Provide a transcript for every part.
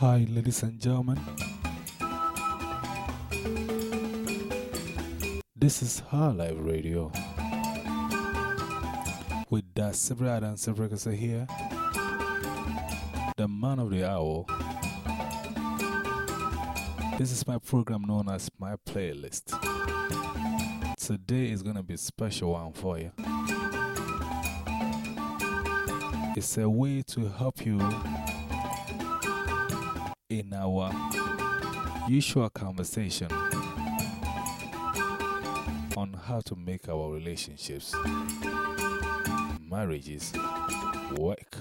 Hi, ladies and gentlemen. This is High Live Radio. With that Sibrad and Sibrakasa here, the man of the hour. This is my program known as My Playlist. Today is going to be a special one for you. It's a way to help you our usual conversation on how to make our relationships, marriages, work.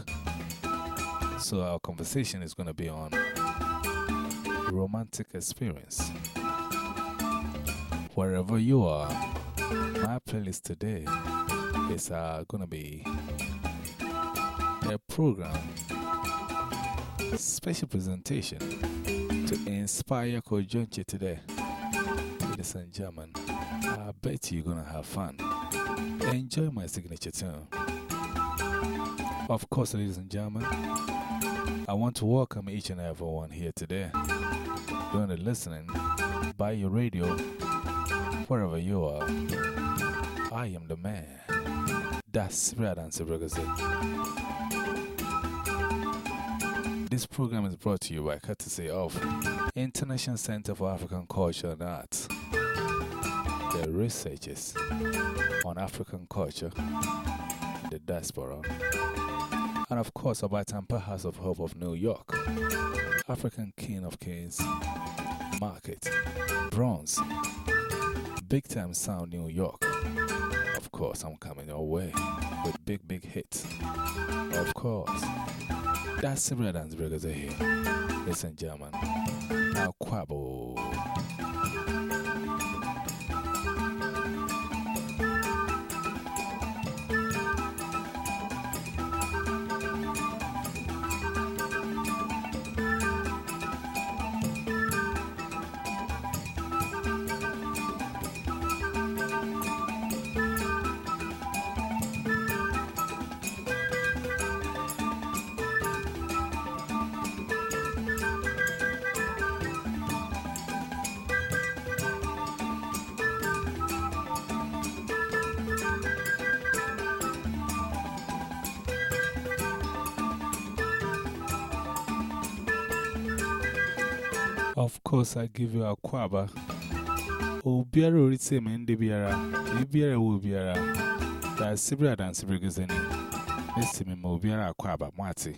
So, our conversation is going to be on romantic experience. Wherever you are, my playlist today is uh, going to be a program special presentation to inspire Kojonche today. Ladies and gentlemen, I bet you're to have fun. Enjoy my signature tune. Of course, ladies and gentlemen, I want to welcome each and everyone here today. Doing the listening by your radio, wherever you are. I am the man. That's Brad and This program is brought to you by courtesy of International Center for African Culture and Arts, the researchers on African culture, the diaspora, and of course, about Tampa House of Hope of New York, African King of Kings, Market, Bronze, Big Time Sound New York. Of course, I'm coming your way with big, big hits. Of course. That's similar dance breakers here. Listen, German. Now, Quabo. Course, I give you a quaba. Oh, Biara would say, Mendy Biara, Biara will Biara. That's Sibra and Sibrigazini. This me Mobiara quaba, Marty.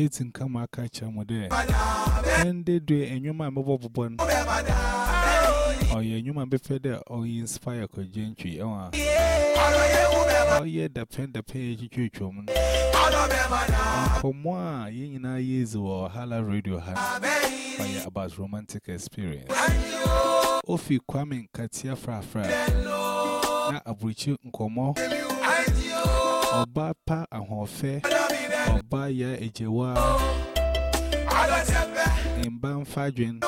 Mating come a catch them there. And they do a new man mobile bone. Or your new a gentry. Oh, yeah, the woman. For more, you know, years or Hala Radio. Fire about romantic experience. Ofi Kwame Katia Fra Fra. Na Abuchi Nkomo. Oba Pa Ahofe. Obaya Ejewa in Banfajin.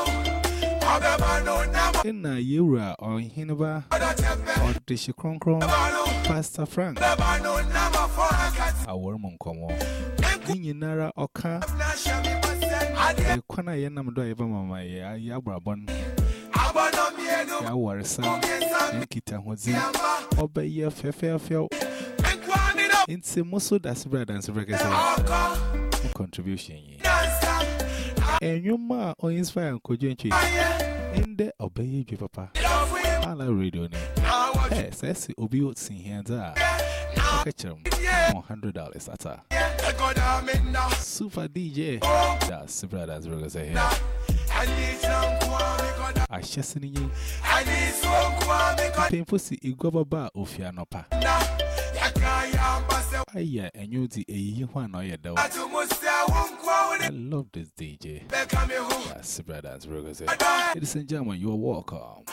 In a Yura or Hinova or the Shikronkron, Pastor Frank, our Moncomo, Ninara Oka, the Kona Yanam Driver Mama Yabrabon, Yawarsa, Nikita Hosea, Obaya Fefefeo. Ye Fefe Feo. Inti Muso das bread and Sebrekasa. Contribution. And you ma or inspire Kojenchi. In the Obey you, Papa. Hala radio name. Yes, that's the Obi Otsin here. Catch him $100 at a super DJ. That's the brothers, Rogers here. I just in you. Painful see Igwaba Ofianopa. Aya, and you the a or your dog. I love this DJ. That's the brothers, Rogers here. Ladies and gentlemen, you are welcome. The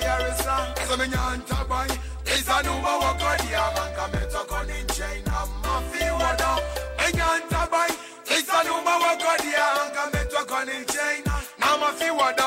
yeah, Risa. As I'm in Yantabai, there's a new one, God, yeah, man, come and talk on in China, Mafi, what up? Yantabai, there's a new one, God, yeah, man, come and talk on in China. Now, Mafi, what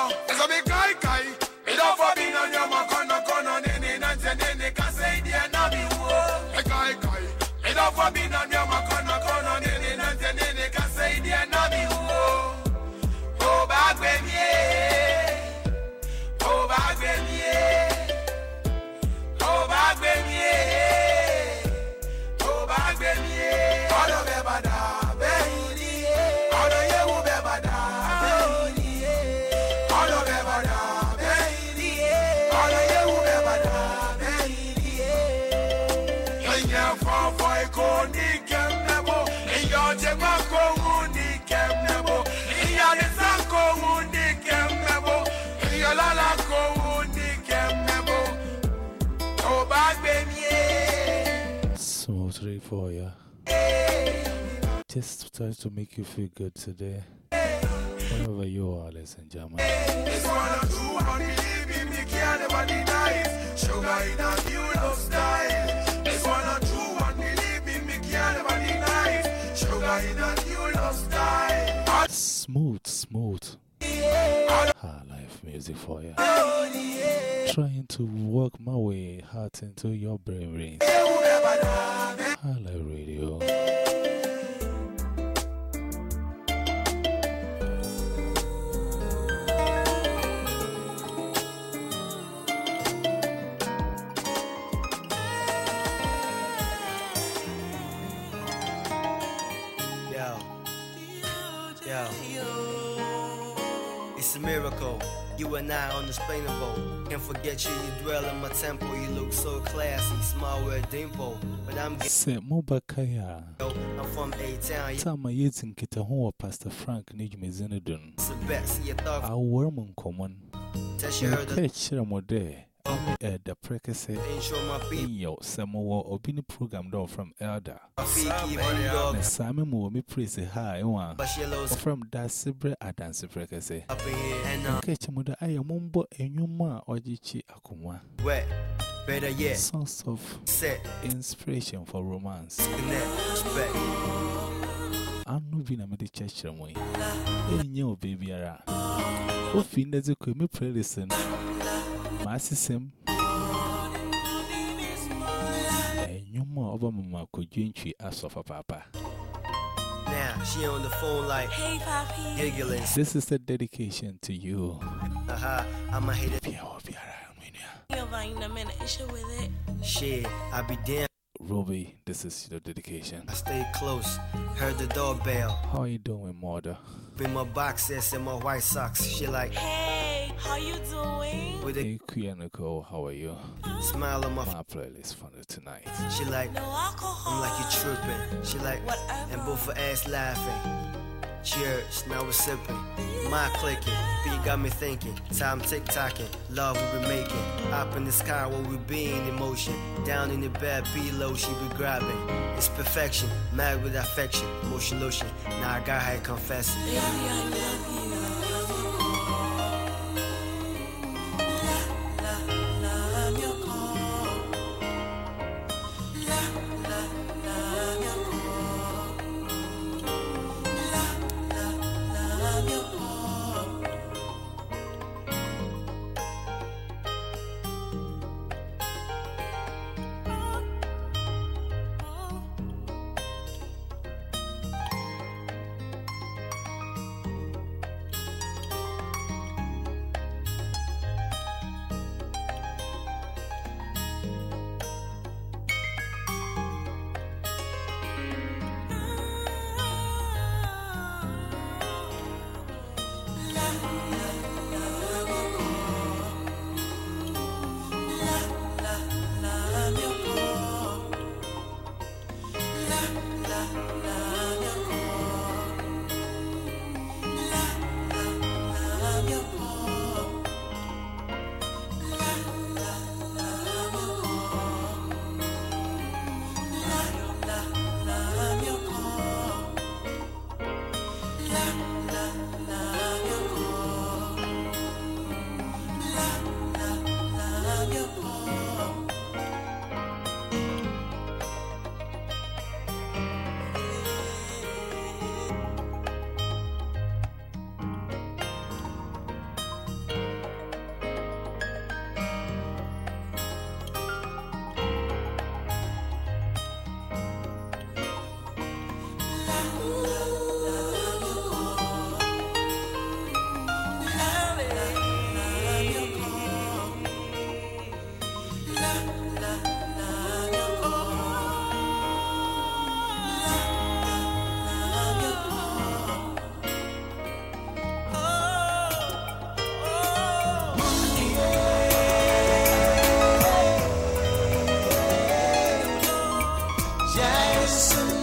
For ya. Just try to make you feel good today. Wherever you are, ladies and gentlemen. Smooth, smooth. High life music for you. Trying to work my way hard into your brain rings. Life radio. Yo. Yo. It's a miracle. You and I unexplainable. Can't forget you, you dwell in my temple. You look so classy, small with dimple. But I'm getting Mobakaya. I'm from A Town. Tama yetin kita huwa Pastor Frank Nijme Zinedun. the best. See your thought. Our worm common. Heard the Catch them there. uh, the precursor in your Samoa or Bini program door from Elder. Sammy Mumi praise a high one from that Sibre Adansi precursor. Catch Muda, I am Mumbo and Yuma or Jichi Akuma. Better yet, source of inspiration for romance. I'm not being a medic church ceremony. Hey, yo, baby, I'm not being a medic church ceremony. Pray listen. My. And you more over Mamma could you entry as of a papa. Now, she on the phone like Hey, Papi. giggling. This is the dedication to you. Uh-huh, Haha, I'ma hit it. Pia or Piara, Minia. You're buying a oh, ah, minute ah. issue with it. Shit, I be damn. Roby, this is your dedication. I stay close. Heard the doorbell. How are you doing, mother? Bring my boxes and my white socks. She like Hey, how you doing? with a Hey, Queen Nicole, how are you? smile on my. My playlist for tonight. She like No alcohol. I'm like you tripping. She like Whatever. and both her ass laughing. Cheers, now we're sipping. My clicking, beat got me thinking. Time tick tocking, love we be making. Up in the sky while we be in motion. Down in the bed, below she be grabbing. It's perfection, mad with affection. Motion lotion, now I got her confessing. Baby, I love you. Yes.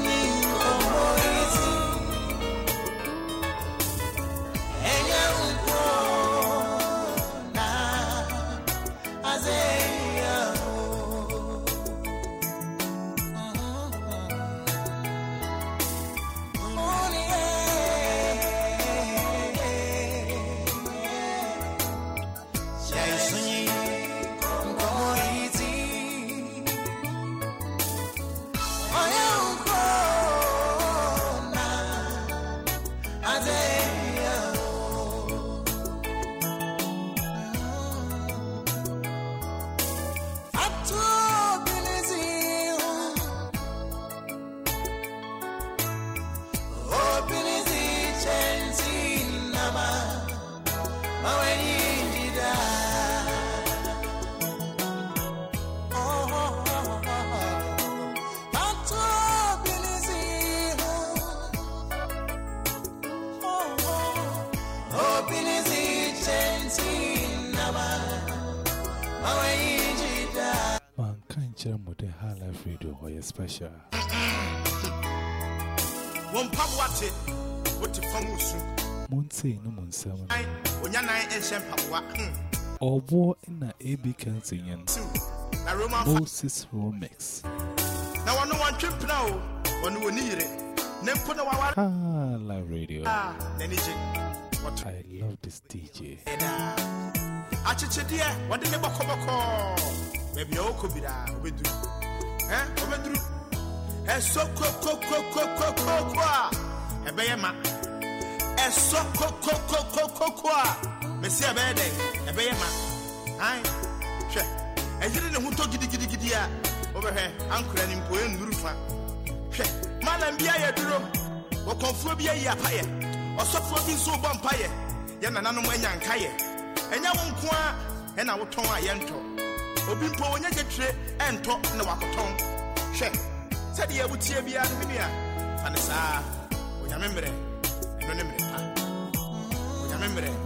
Nine and Champawa. Or war in a AB Kensington. Moses Romix. Now I know one trip now. One will need it. Nempuna Wawa. Ah, live radio. I love this DJ. Achiche dear, what did never come call? Maybe all could be that. Obedu. Eh, Obedu. Eh, so co co co co co co co. Ebeyama. Eh. Mesi ɛbɛyɛ dɛn ɛbɛyɛ ma ae hwɛ ɛyere ne ho tɔ gidigidigidi a wobɛhwɛ ankora ne mpo ɛnnuru fa. Hwɛ malam bi ayɛ duro wɔkɔmfoɔ bi ayi apayɛ ɔsɔfoɔ bi nso bɔ mpayɛ yɛ nananom anya nkayɛ ɛnyɛ wo nko a ɛna wotɔn a yɛntɔ obi mpo wɔnyɛ gyetire ɛntɔ na wakɔtɔn hwɛ sɛdeɛ wotie biara no menua fa ne saa onyame mmerɛ ɛno ne mmerɛ pa onyame mmerɛ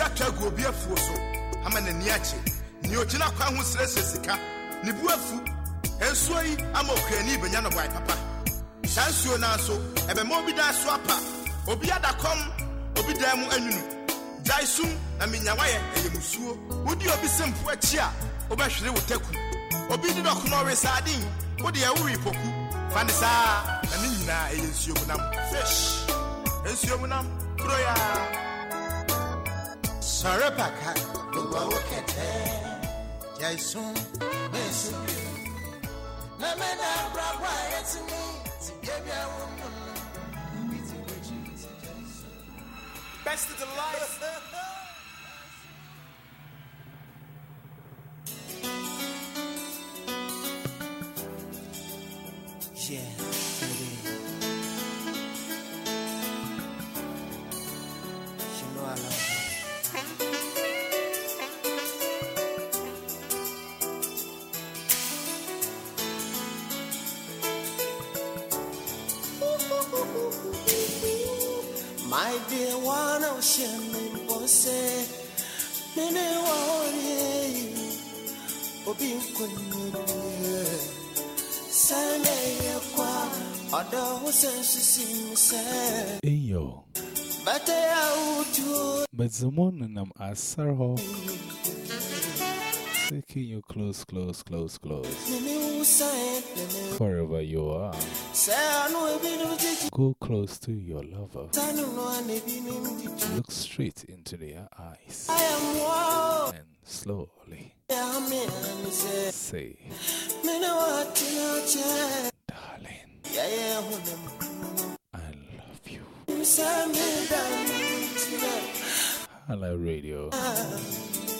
nsu atɔ agu obi afuo so. Ama n'ani akye. Nea ogyina kwan ho srɛsrɛ sika. Ne bu afu. Nsuo yi ama okuani bɛnya no boae papa. Saa nsuo no nso ɛbɛma obi dan so apa. Obi ada kɔm obi dan mu anwunu. Gyae sum na menyawayɛ ɛyɛ musuo wodi obi sɛ mpo akyi a wobɛhwere wo taku. Obi de dɔkono ɔwe saaden wode ɛwore poku fa ne saa. Na ne nyinaa ɛyɛ nsuo mu nam. Fish nsuo mu nam. Kuroyaa bàkà gbogbo owó kẹ̀tẹ́ jẹ́ ìsún bẹ́ẹ̀ sí bí o. Nàmẹ́nà àbúráwá ayé ti mú ti gébí àwọn ọmọ náà. Ibi tí wọ́n jí ti jẹ́ best of the life. shame, say, Mene warrior, Obi Kunye, Sunday, Other was a sim, In yo. but they are to But the morning I'm at Sarho. Taking you close, close, close, close. Wherever you are, say, I know a bit of it. go close to your lover. I don't know, and they be named. Look straight into their eyes I am one, and slowly say, say, Mene what you Darling, Yeah, yeah, when I love you. Hello, radio. Ah.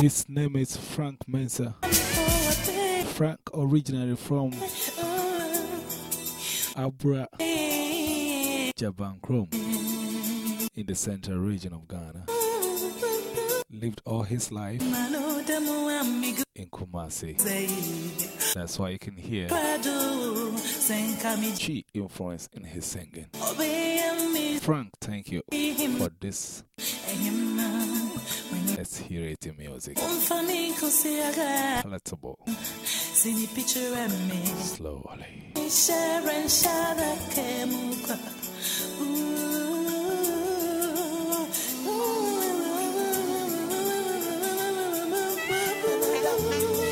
His name is Frank Mensa. Frank, originally from Abra Jabankrom in the central region of Ghana. Lived all his life in Kumasi. That's why you can hear she influenced in his singing. Frank, thank you for this. Let's hear it in music. Palatable. Slowly. Ooh,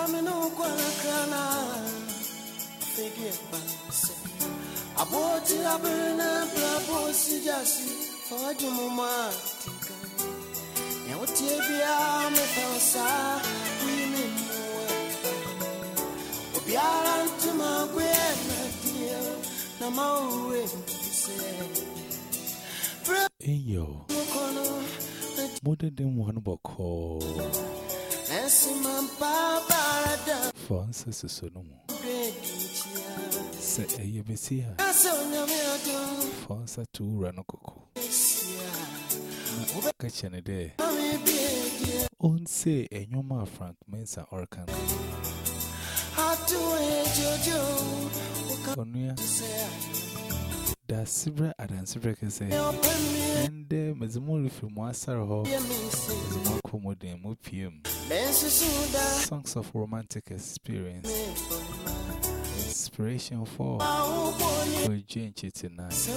On Guanacana. Forget Banks. Aboti Abuna, Bravo, Sijasi, for Jumuma. Now, what you be a metalsa, women Obiara to my way, dear. Namawe, say. Eyo, mode dem one boko. Nesiman Papa, For ancestors, no more. Brady, Say, a yebesia. I saw Yamia. For answer to Ranokoko. Catch any day. On say a Yoma Frank Mensa Orkan. Onuya. Da Sibra uh, OPM. Songs of romantic experience. Inspiration for Jane tonight.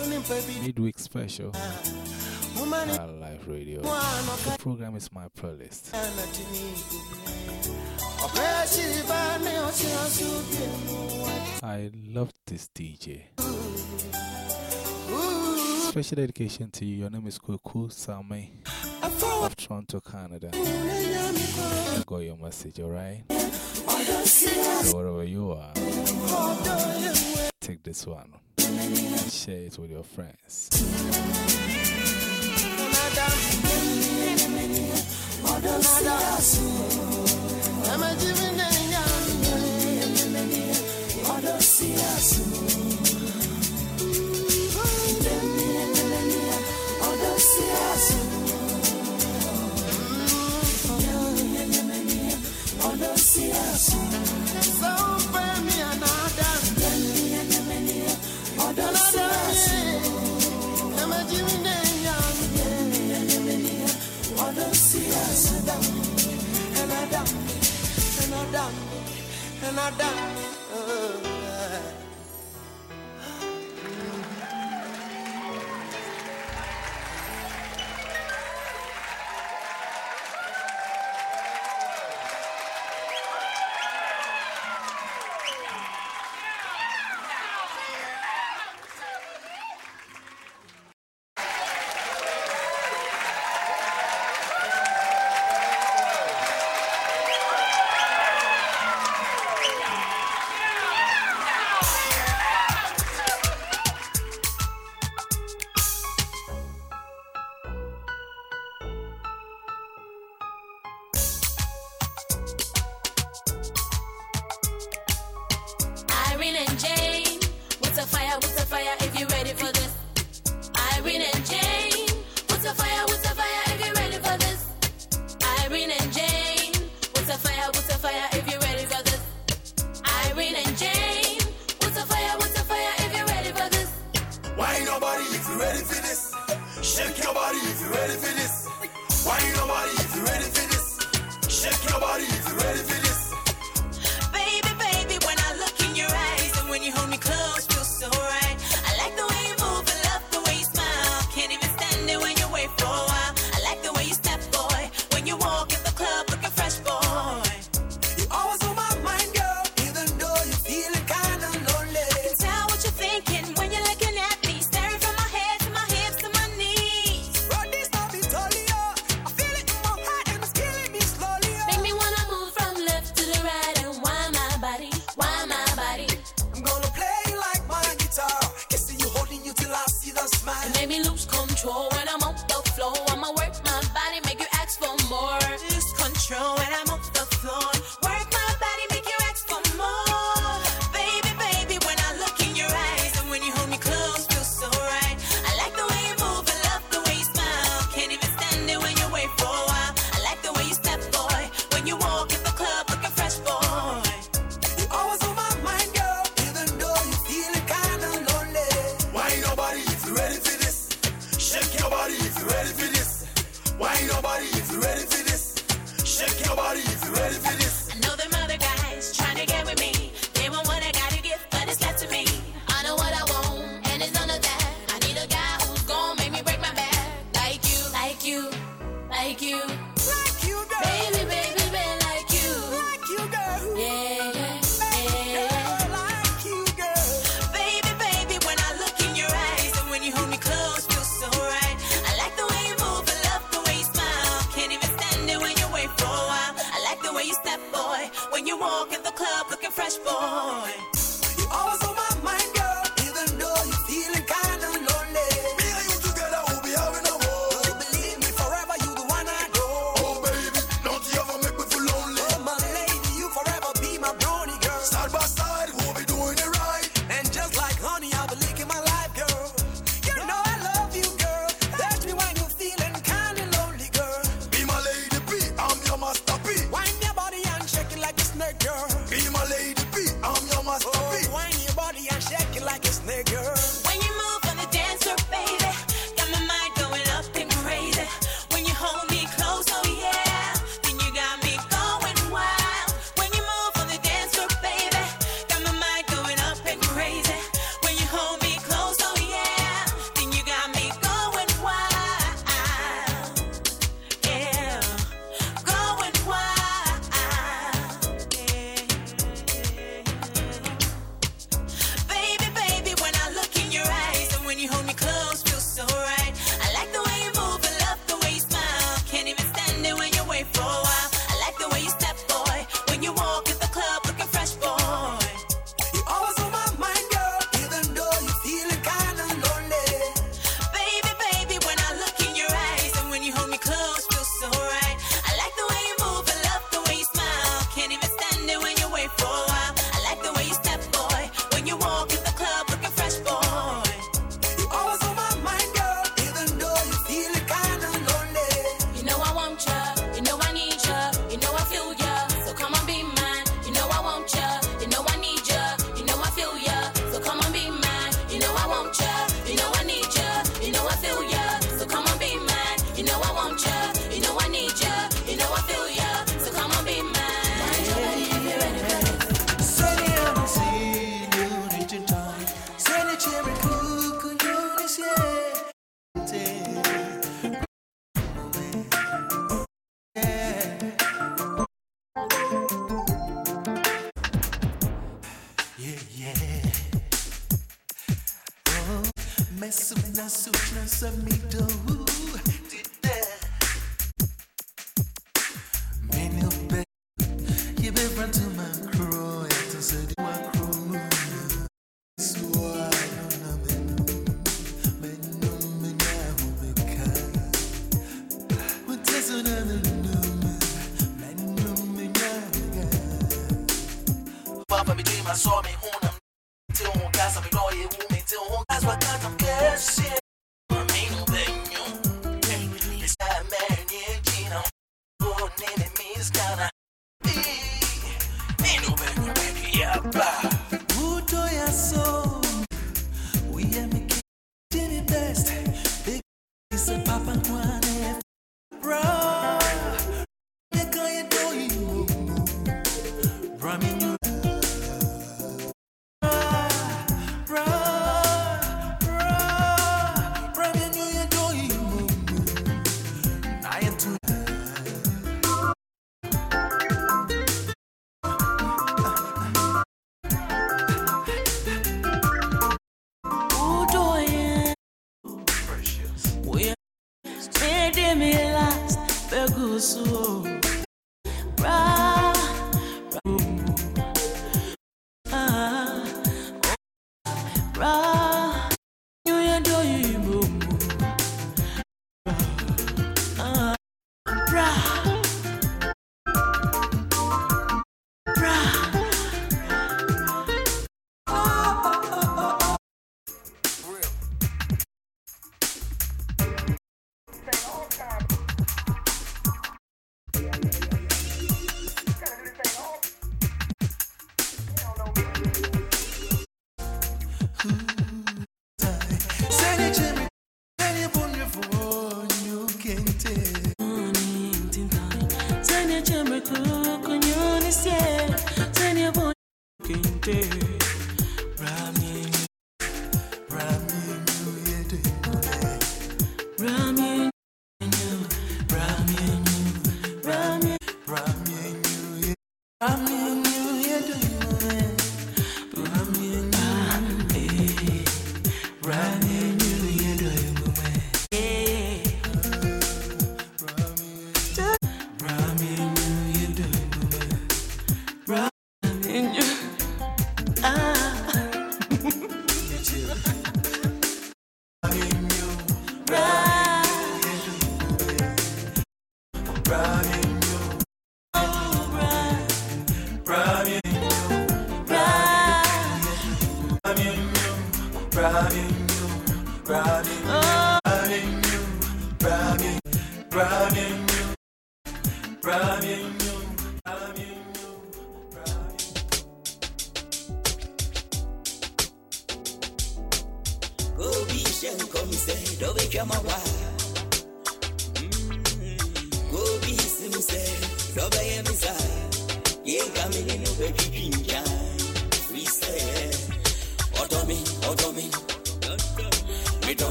Midweek special. Our live radio. The program is my playlist. I love this DJ. Special dedication to you. Your name is Kuku Same of Toronto, Canada. I got your message, alright? So wherever you are, take this one and share it with your friends. And I done. Uh,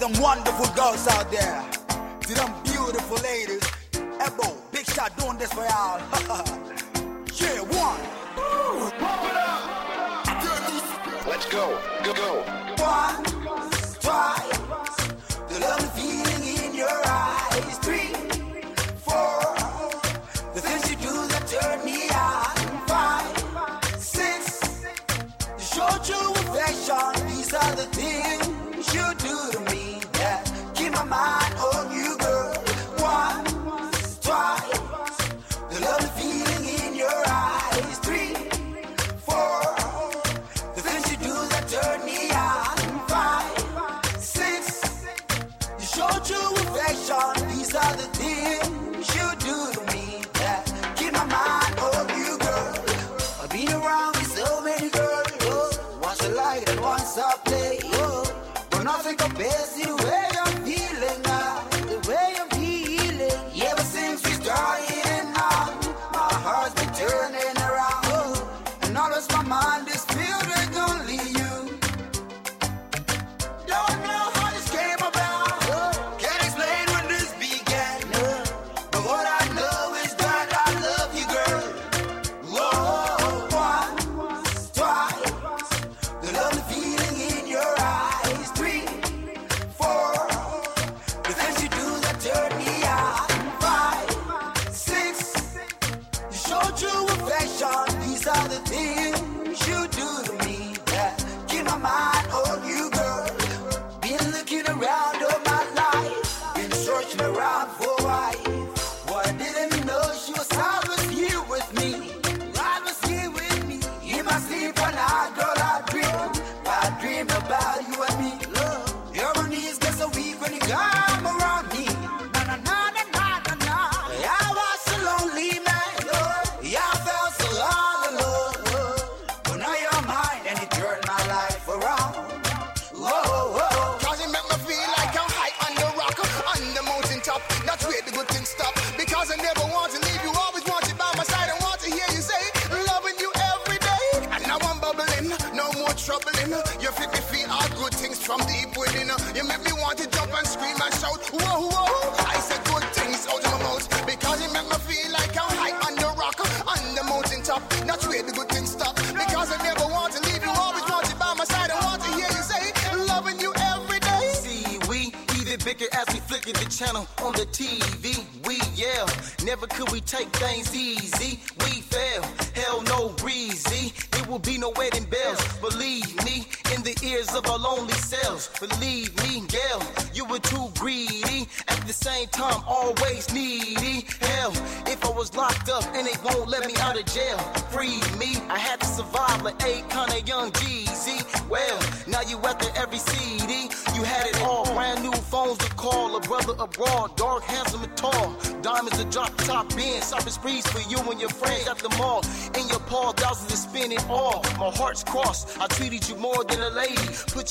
them wonderful girls out there, to them beautiful ladies. Ebow, big shot doing this for y'all. yeah, one. Ooh, pump it up. Let's go. Go, go. One, twice. The love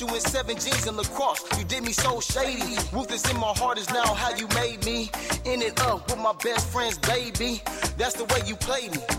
you in seven G's in lacrosse. You did me so shady. Ruthless in my heart is now how you made me. In and up with my best friend's baby. That's the way you play me.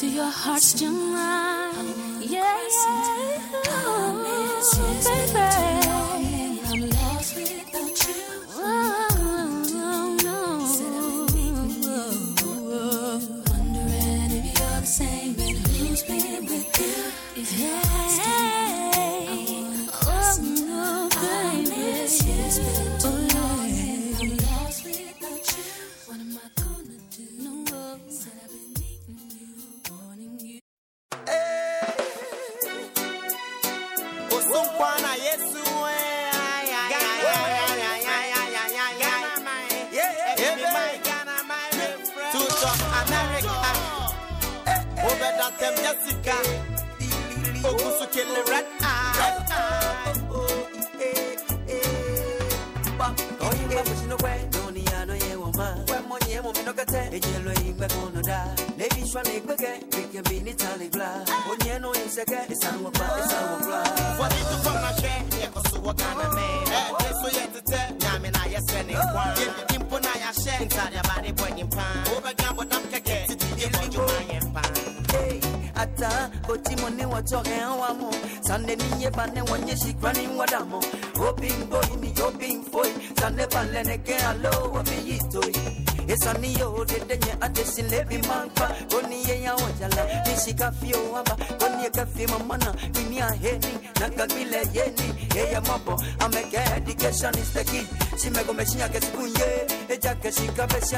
These your heart still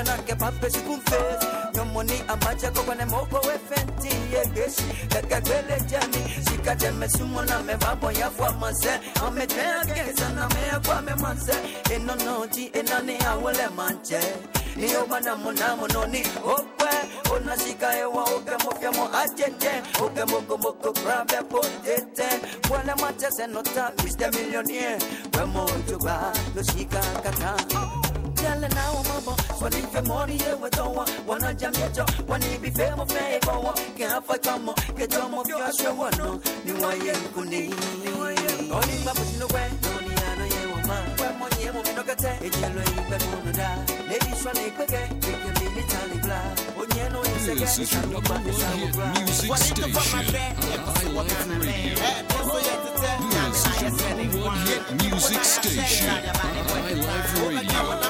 nake mapesi kumfesi nyomoni amachako kwane moko wefenti yegesi kekekwele jani sikatemesumona mevabo yafwa mase ameteakesana meakwame mase enonoti enani awole manche niyo mana monamo noni okwe. Onashika hewa ukemofyamo achete ukemokomoko krabe potete. Bwana matese nota mr millionaire. Wemojuba loshika kata. Yale nawo mambo wanife moni yewe towa wanajamieto wanibifemo fekowa keafa kamo ketomo vyaswe wano ni waye nkuni olimba mutinokwe noniyano yewoma kwemonyemo minokate ejelo ipe munoda leliswa nikweke ikemimitalibla onyeno Music station, High Life Radio. Eh,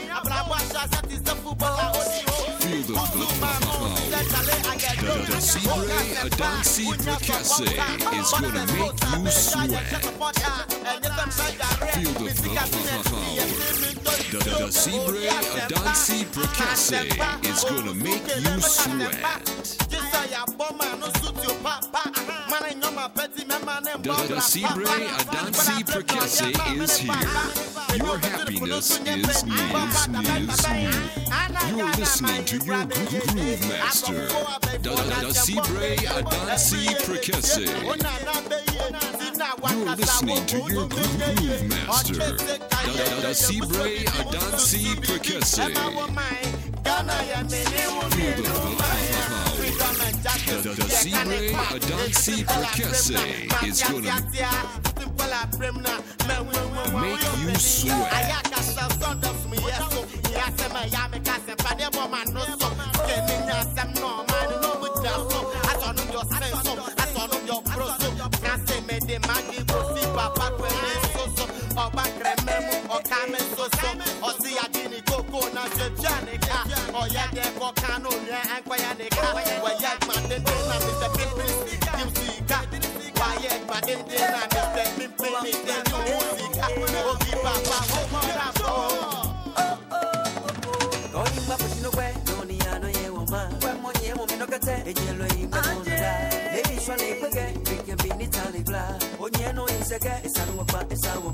Sibre Adansi Prekese is gonna make you sweat. Feel the power. Da, Sibre Adansi Prekese is gonna make you sweat. Sibre Adansi Prekese is here. Your happiness is news, news, You're listening to your gro- gro- groove master. Sibre Adansi Prekese. You're listening to your groove master. Sibre Adansi Prekese. Feel the da, Sibre Adansi Prekese is gonna make you sweat.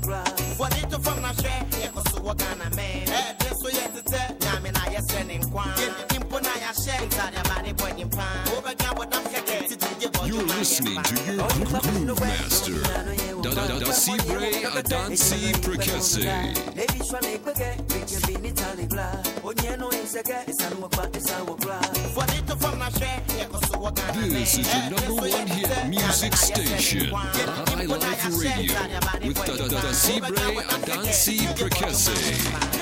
You're listening to your groove master. Da da da da Sibre Adansi Prekese. This is your number one hit music station, High Life Radio, with da da da da Sibre Adansi Prekese.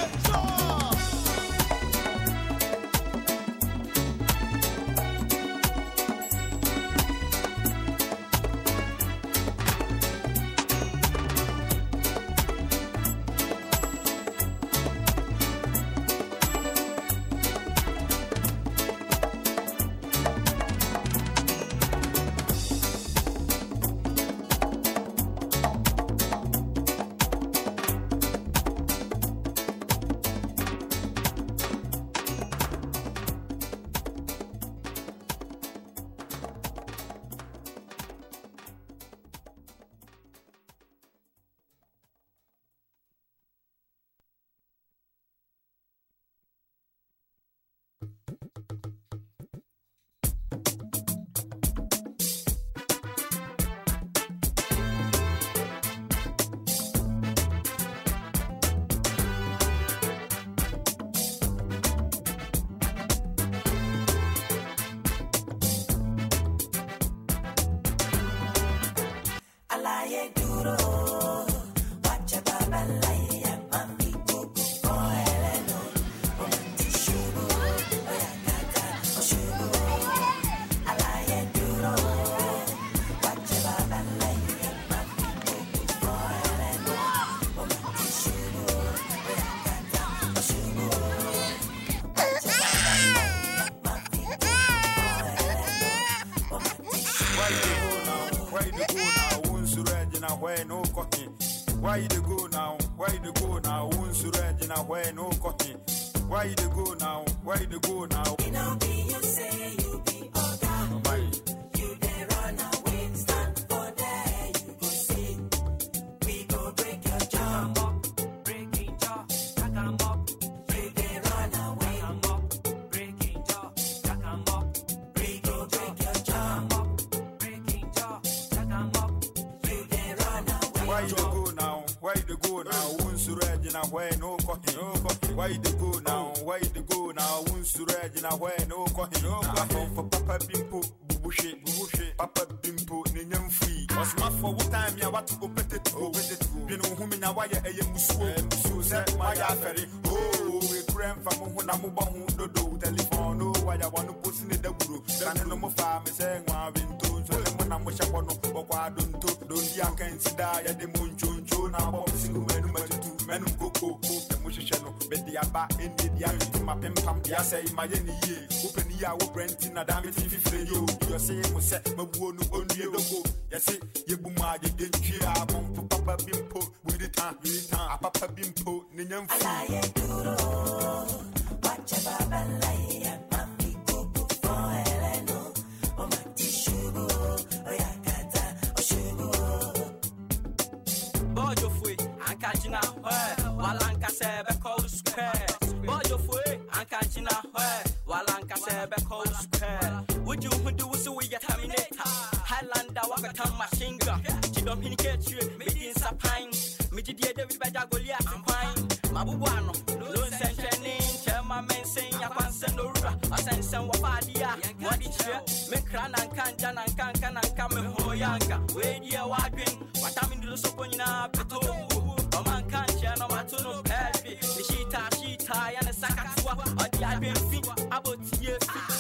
botie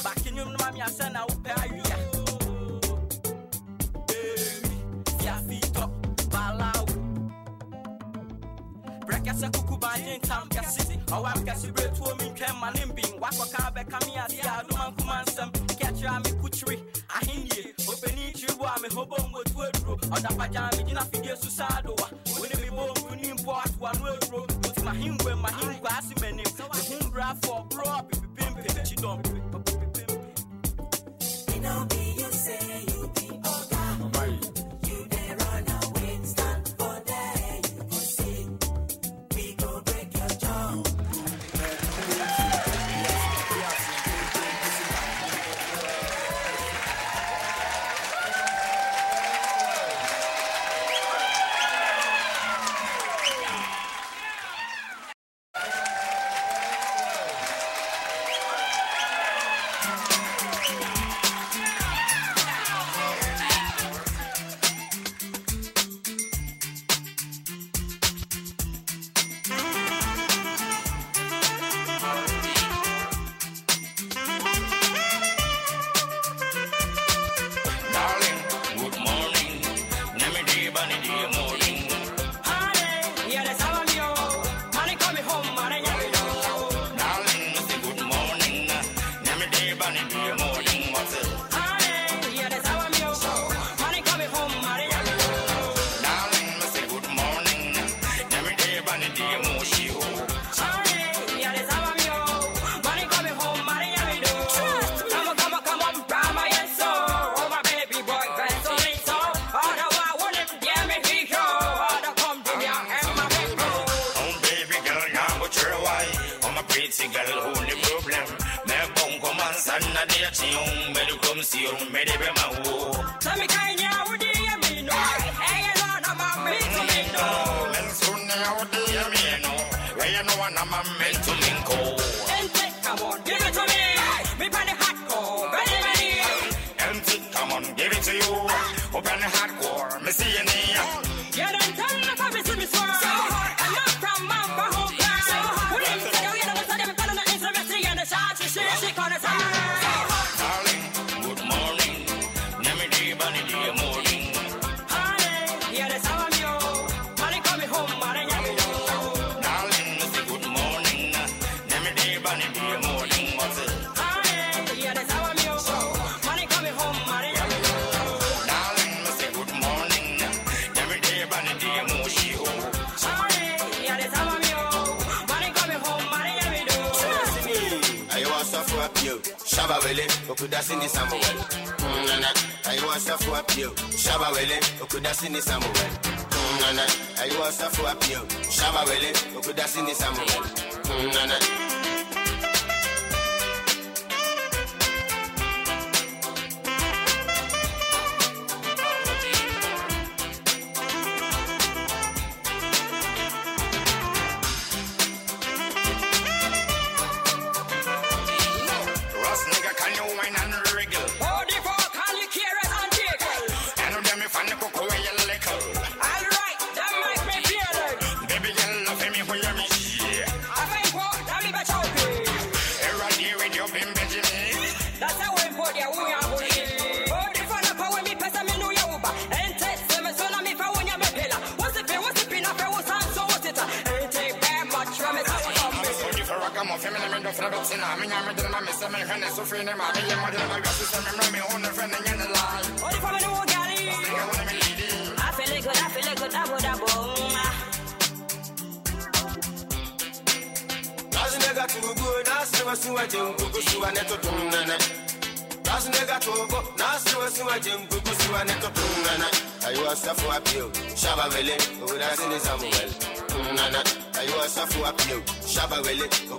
bake nwom ma me asɛ na wopɛ awia ewi fiafitɔ kuku baagye ntam kɛse ɔwam kɛse berɛtuo me ntwɛ ma ne mbin woakɔka bɛka me ase a adoma nkoma nsɛm kɛkyerɛ a me kukyiri ahennie obɛni kyiri bo a mehobom wɔtu aduro ɔdapagyaa megyina fidie su saa adowa. Wone mebɔmfu nimpo atoa no aduro otimahengwe mahengwa ase m'anim mehumbra afɔ borɔ bibi She don't. It don't be you say.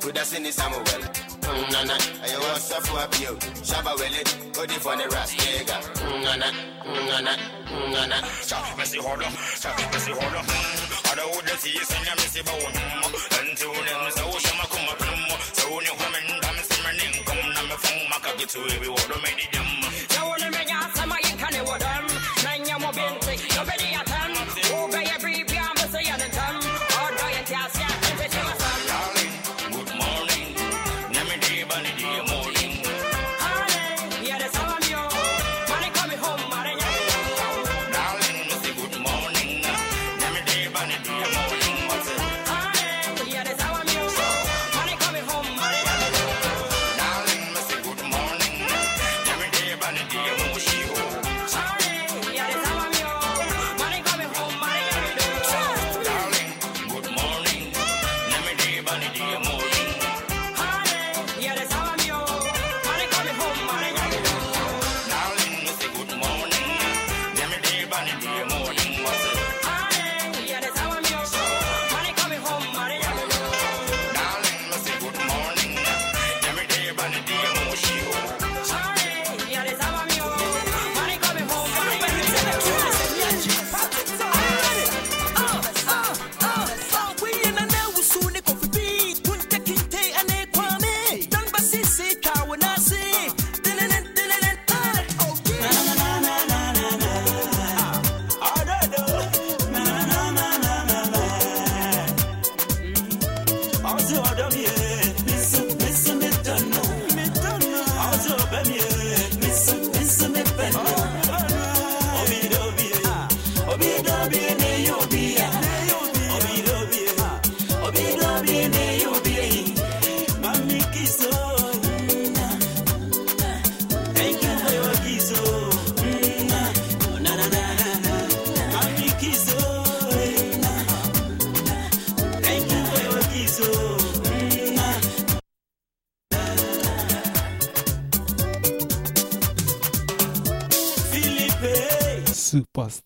Vele, okuda sini Samuel. Mm, na na, Tunana. Ayo asafu apio, shaba vele, odi for the ras nigga. Tunana. Tunana. Tunana. Messi hold up, Messi hold up. Ada udah sih senya Messi bau Until them so shama kuma plum. So ni woman dam simmering come na me fong maka gitu we would make it them. So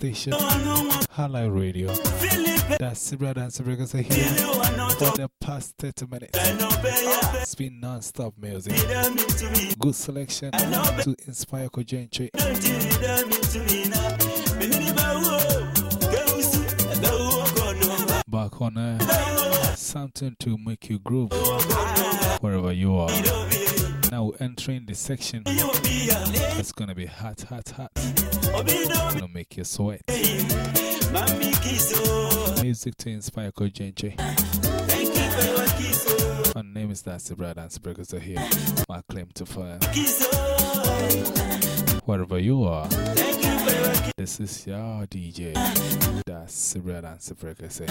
Superstation. High Life Radio. That's Sibra Dance are here for the past 30 minutes. It's been non stop music. Good selection to inspire Kojenche. Back on uh, something to make you groove wherever you are. Now entering the section that's gonna be hot, hot, hot. Gonna make you sweat. Music to inspire Kojenche. My name is Darcy Brad and Breakers are here. My claim to fire. Wherever you are, this is your DJ. That's Brad and Breakers.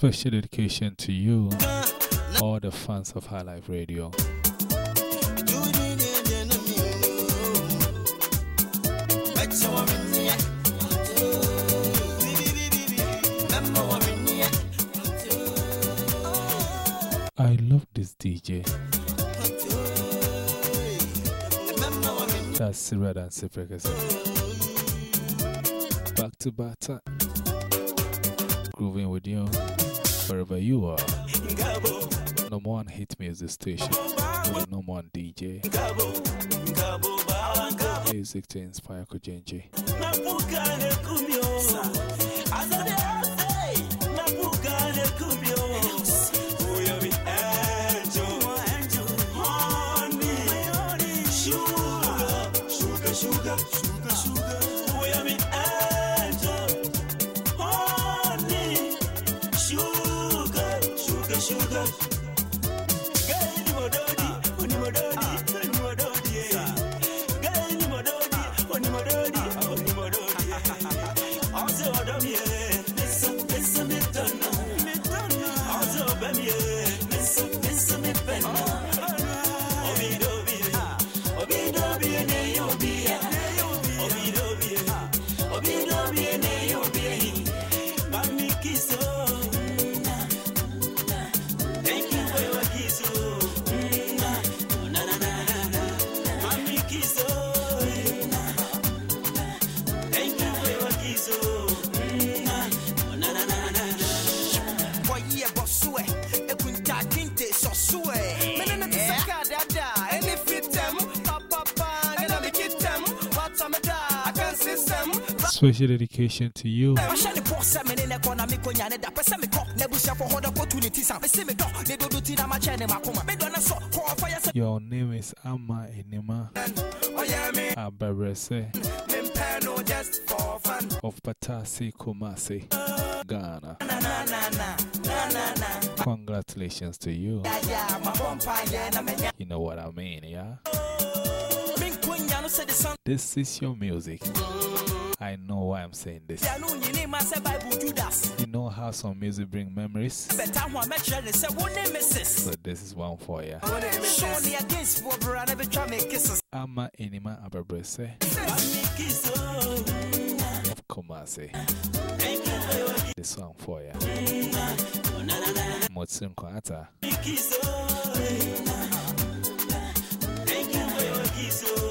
Special dedication to you, all the fans of High Life Radio. I love this DJ. That's Sierra and Siprekes. Back to back, grooving with you wherever you are. Number one hit music station number one DJ. Music to inspire Kojenji. Sugar, sugar, sugar, special dedication to you. Your name is Ama Enema Abarese of Patasi Kumasi, Ghana. Congratulations to you. You know what I mean, yeah? This is your music. I know why I'm saying this. You know how some music brings memories? So this is one for you. Ama Enima Ababrese of Kumasi. This one for you. Motsin Kwata. Thank you for your kiss.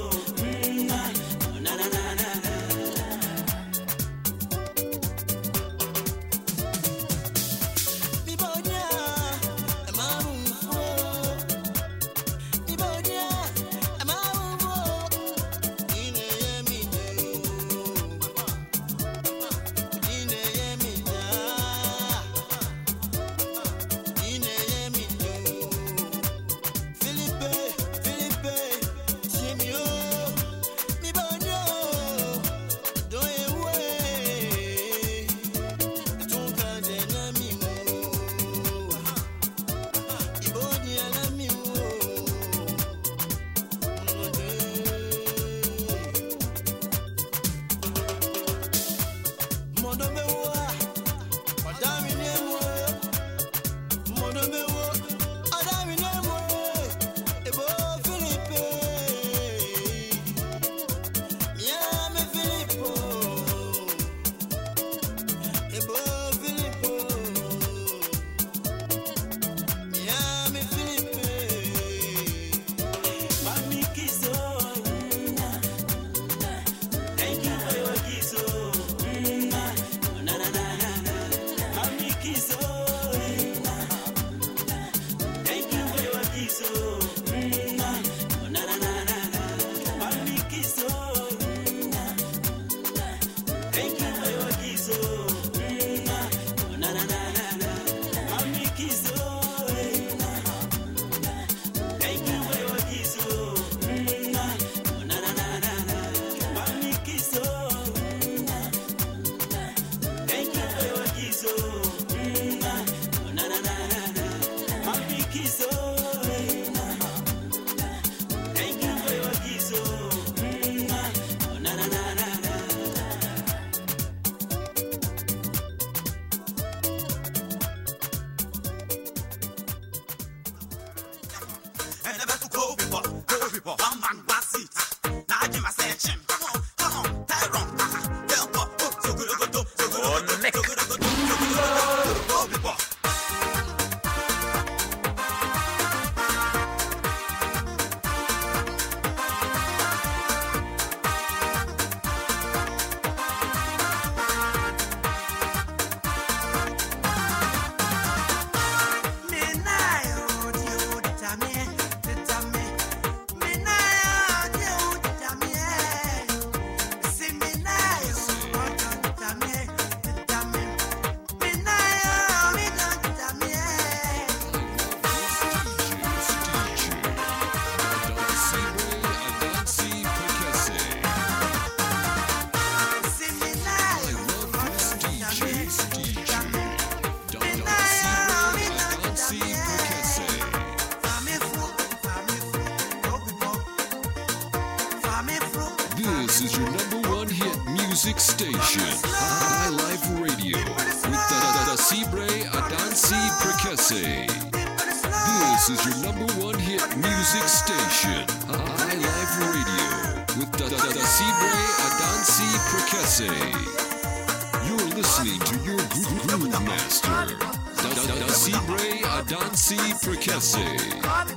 Adansi Prekese.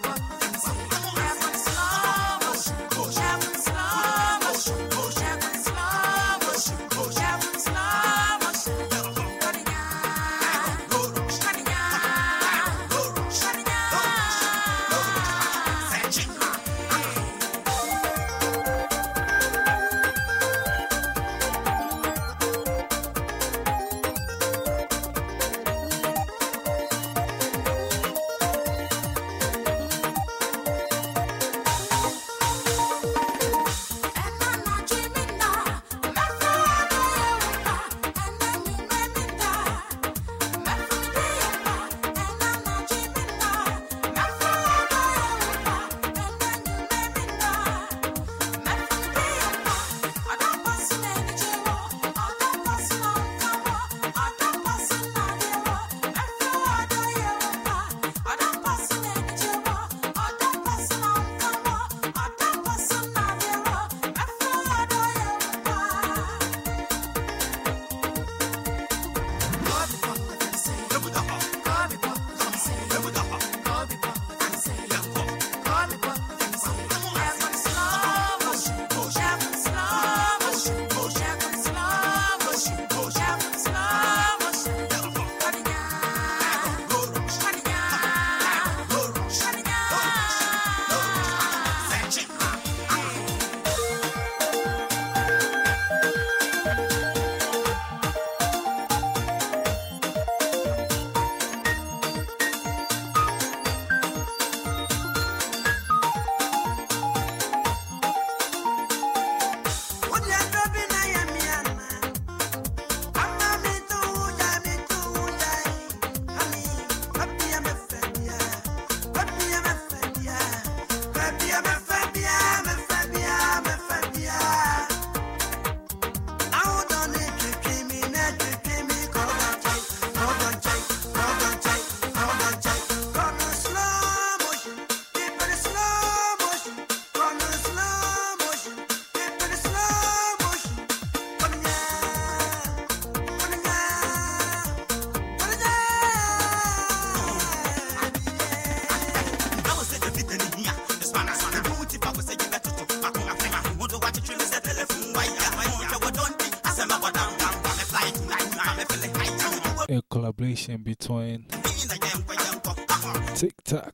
TikTok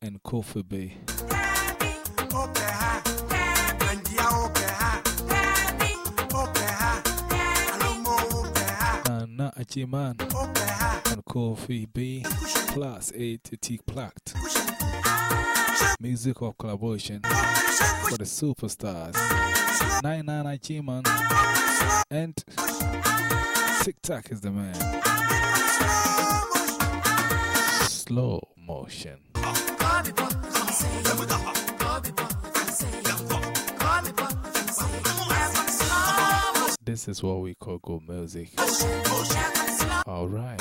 and Kofi. Nana Achiman and Kofi B plus A to T plucked. Music of collaboration for the superstars. Nine Nana Achiman and TikTok is the man. Slow motion. This is what we call good music. Alright.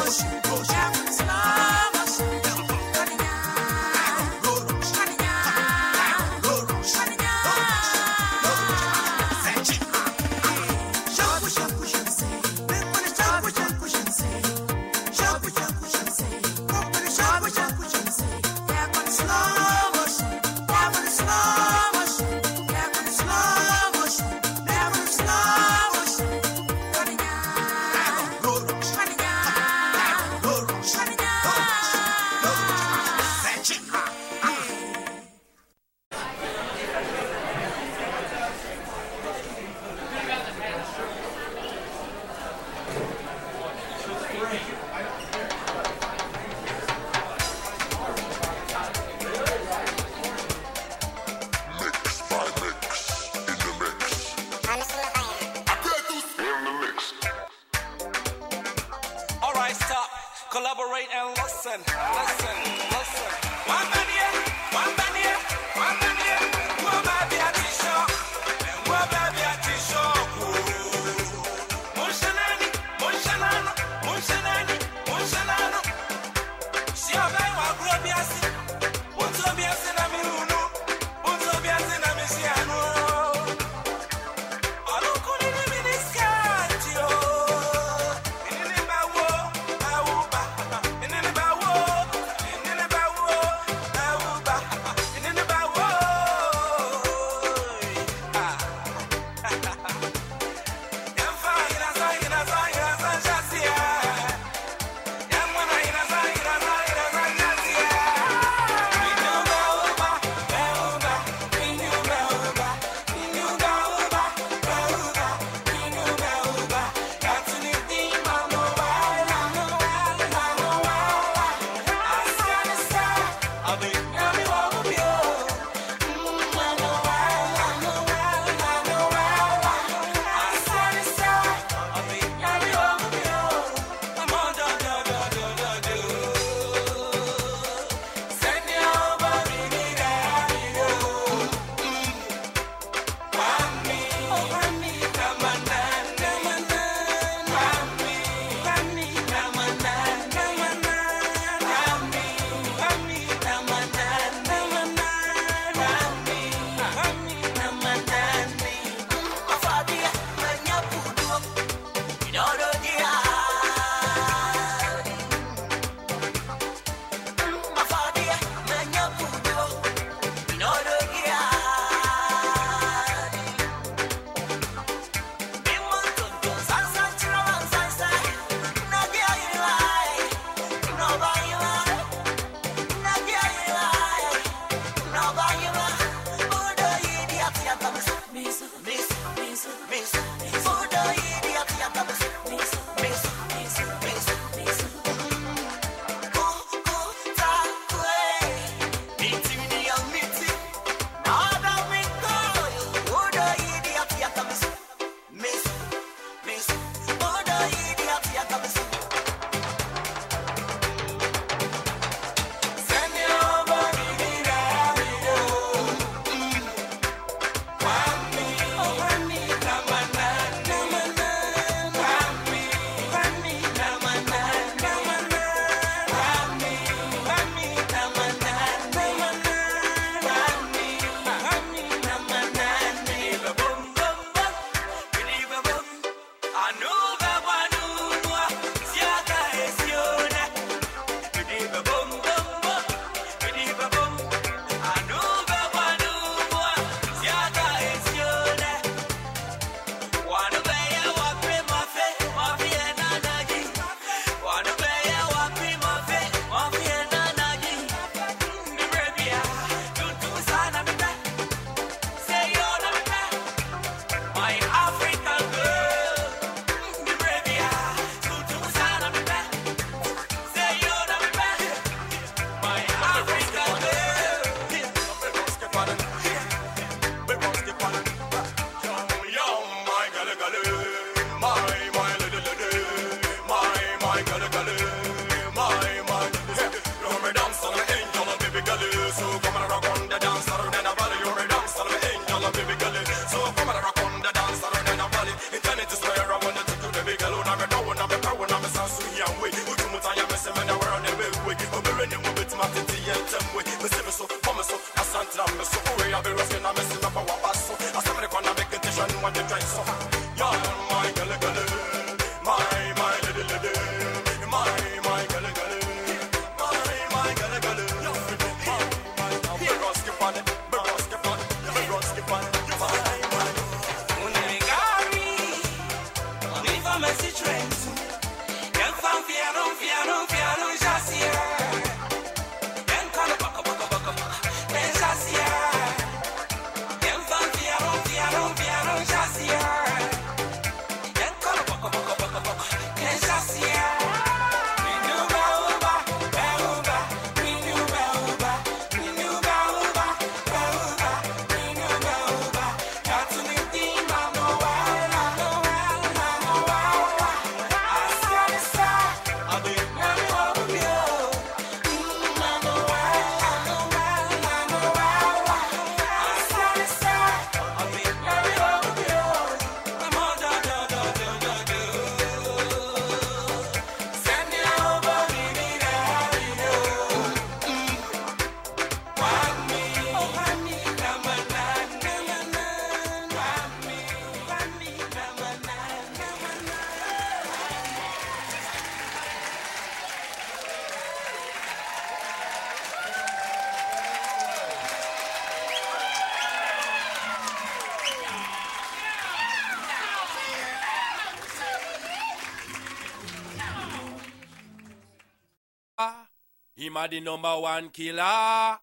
him the number one killer.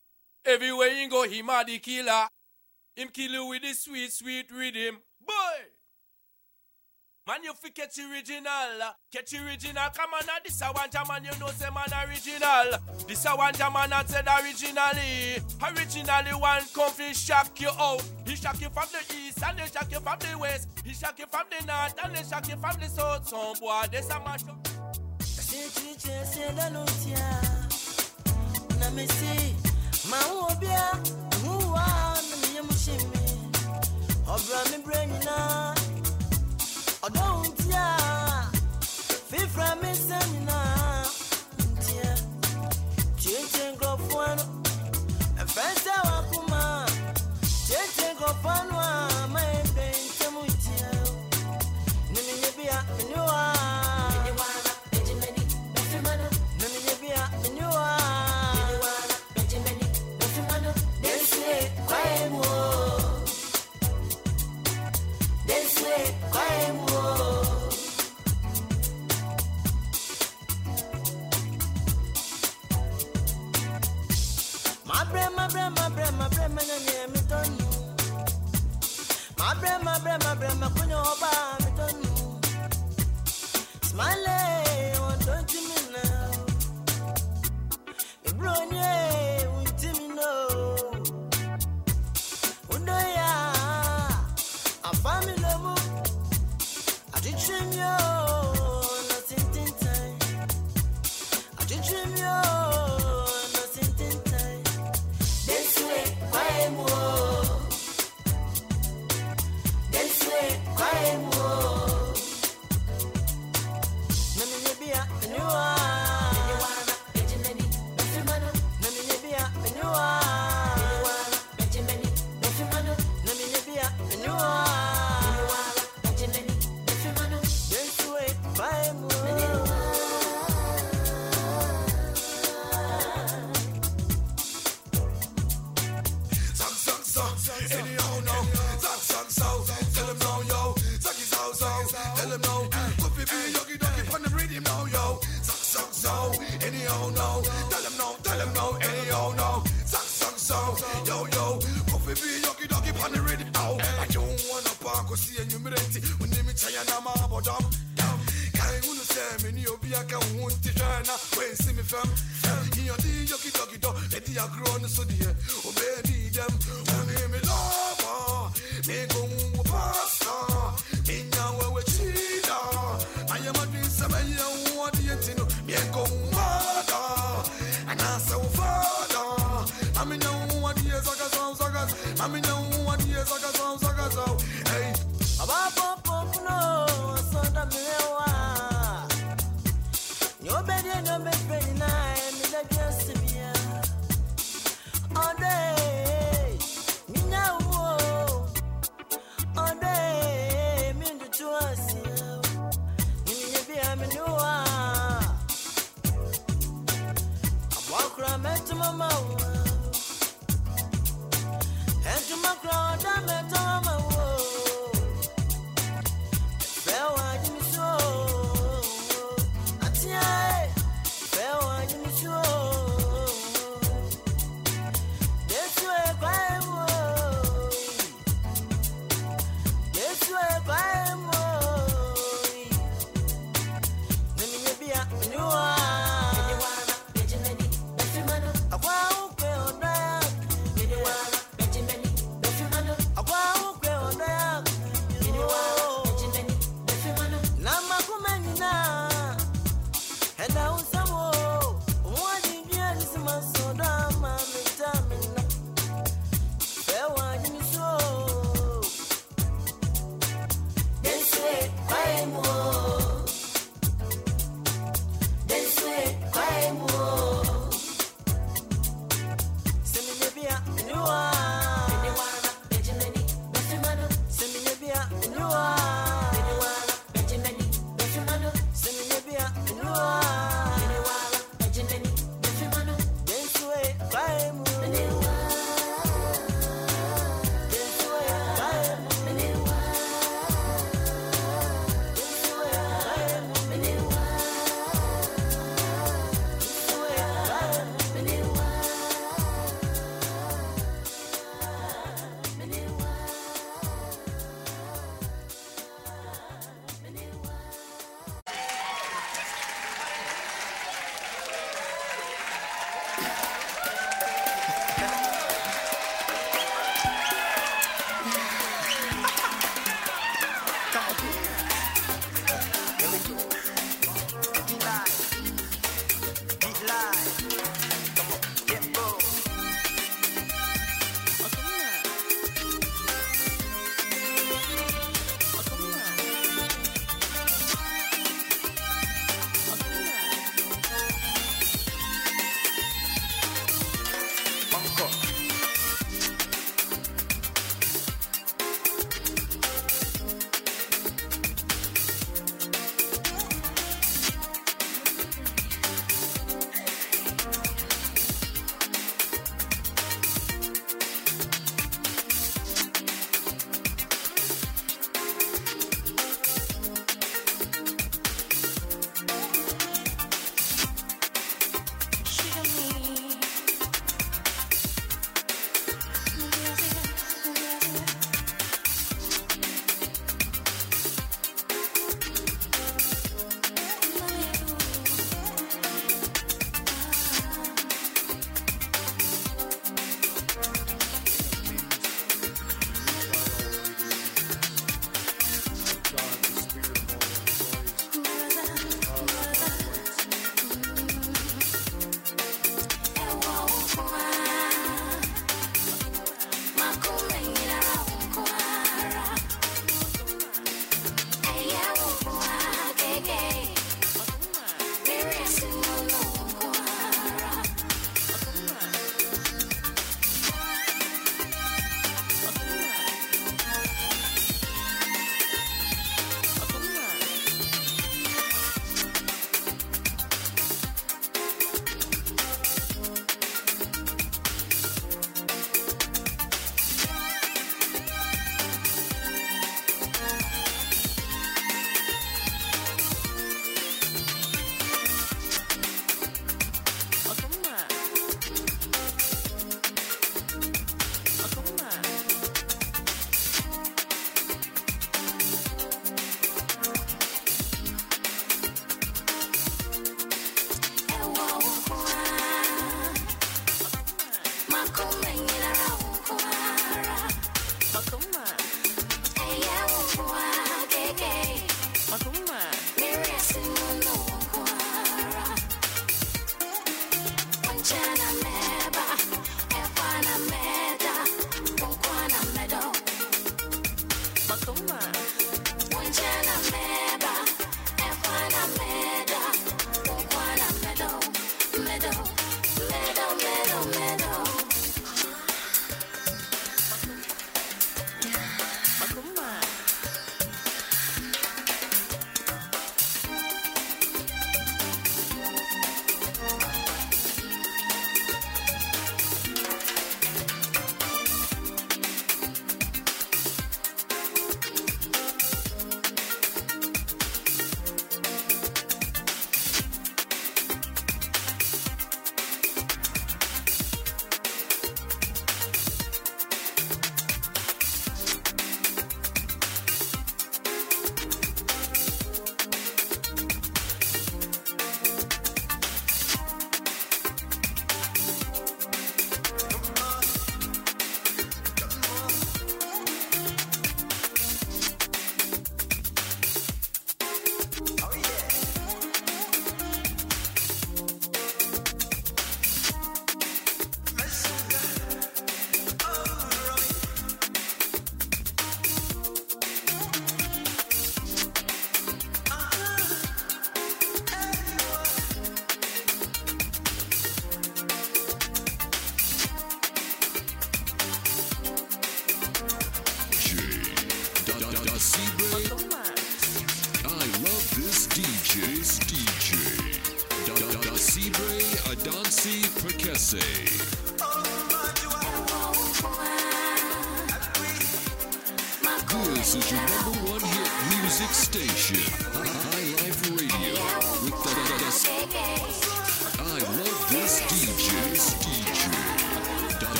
Everywhere you go, him a the killer. Him kill you with the sweet, sweet rhythm. Boy! Man, you fi catch original, catch original. Come on, now this a one jam, man. You know, say man original. This a one jam, man. I said originally, originally one come fi shock you out. He shock you from the east and he shock you from the west. He shock you from the north and he shock you from the south. Some boy, this a mash up. me see. My own A new one.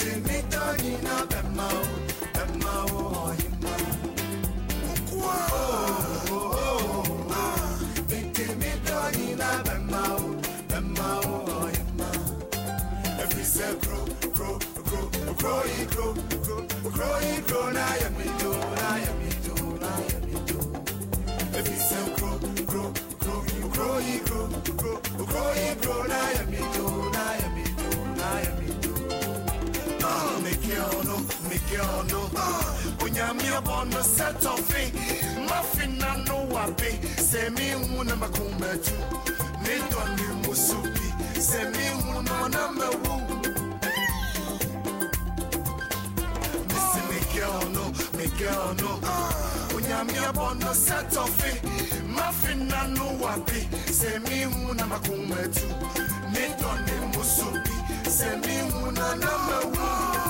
Set off it, muffin and no wapi. Send me one of my kumetu. Need on me musupi. Send me one of number woo. Missy me girl no, me girl no. Unyamia bono set off it, muffin and no wapi. Send me one of my kumetu. Need on me musupi. Me number.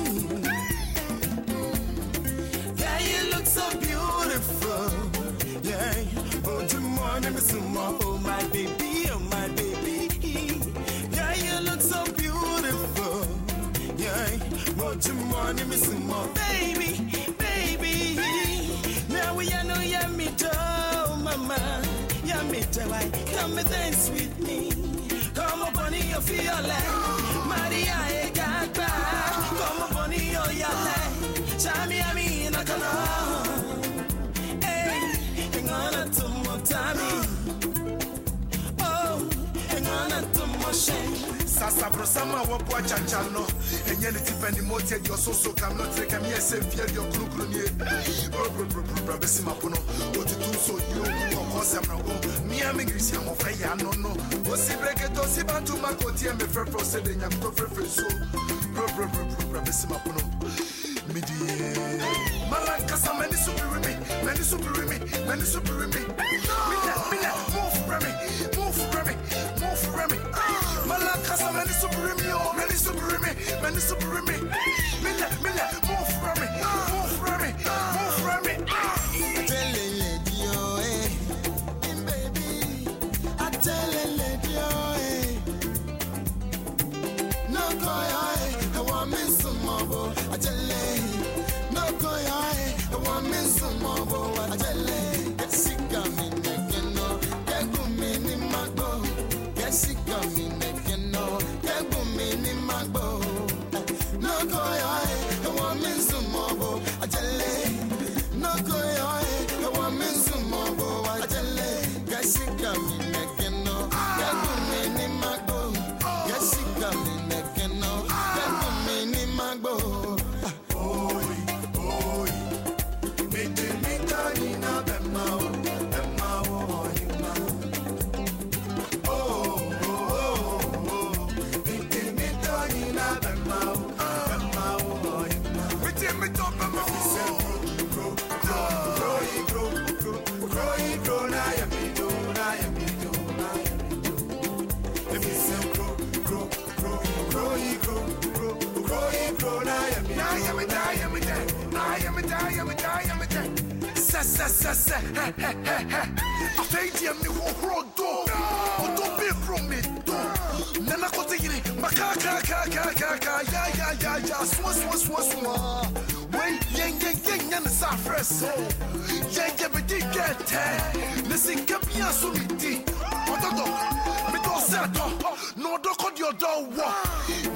tomorrow, let me sasabro sama wɔboa kyakya no. Ɛnyɛ ne tipa ne mɔtia deɛ ɔsoso kam no. Tere kam yɛ sɛ fia deɛ ɔkrokro nie. Brɔbrɔbrɔbrɔbra bɛsi ma pono ɔtutu so yo kɔkɔ sɛmrago mia mengrisi amɔfra yɛ ano no osi breketo si bantoma kɔtiɛ me frɛfrɛ sɛ de nyakotɔ frɛfrɛ so. Brɔbrɔbrɔbrɔbra bɛsi ma pono medie malankasa m'ani so bere me. M'ani so bere me. M'ani so bere me. Menya menya move me move malankasa m'ani so bere me oh m'ani so sɛ sɛ sɛ afei deɛ mehohoro do ɔdɔ bɛbro me do nana kɔte yere makakakakakaka yayayaya soasoasoasoa wei yɛnyɛnyɛnyɛ ne sɛ afrɛ so. Yɛyɛ bɛdi dwɛtɛ ne sika bia so medi ɔdɔdɔ medɔ sɛ dɔ na ɔdɔ kɔ deɛ ɔdɔ wɔ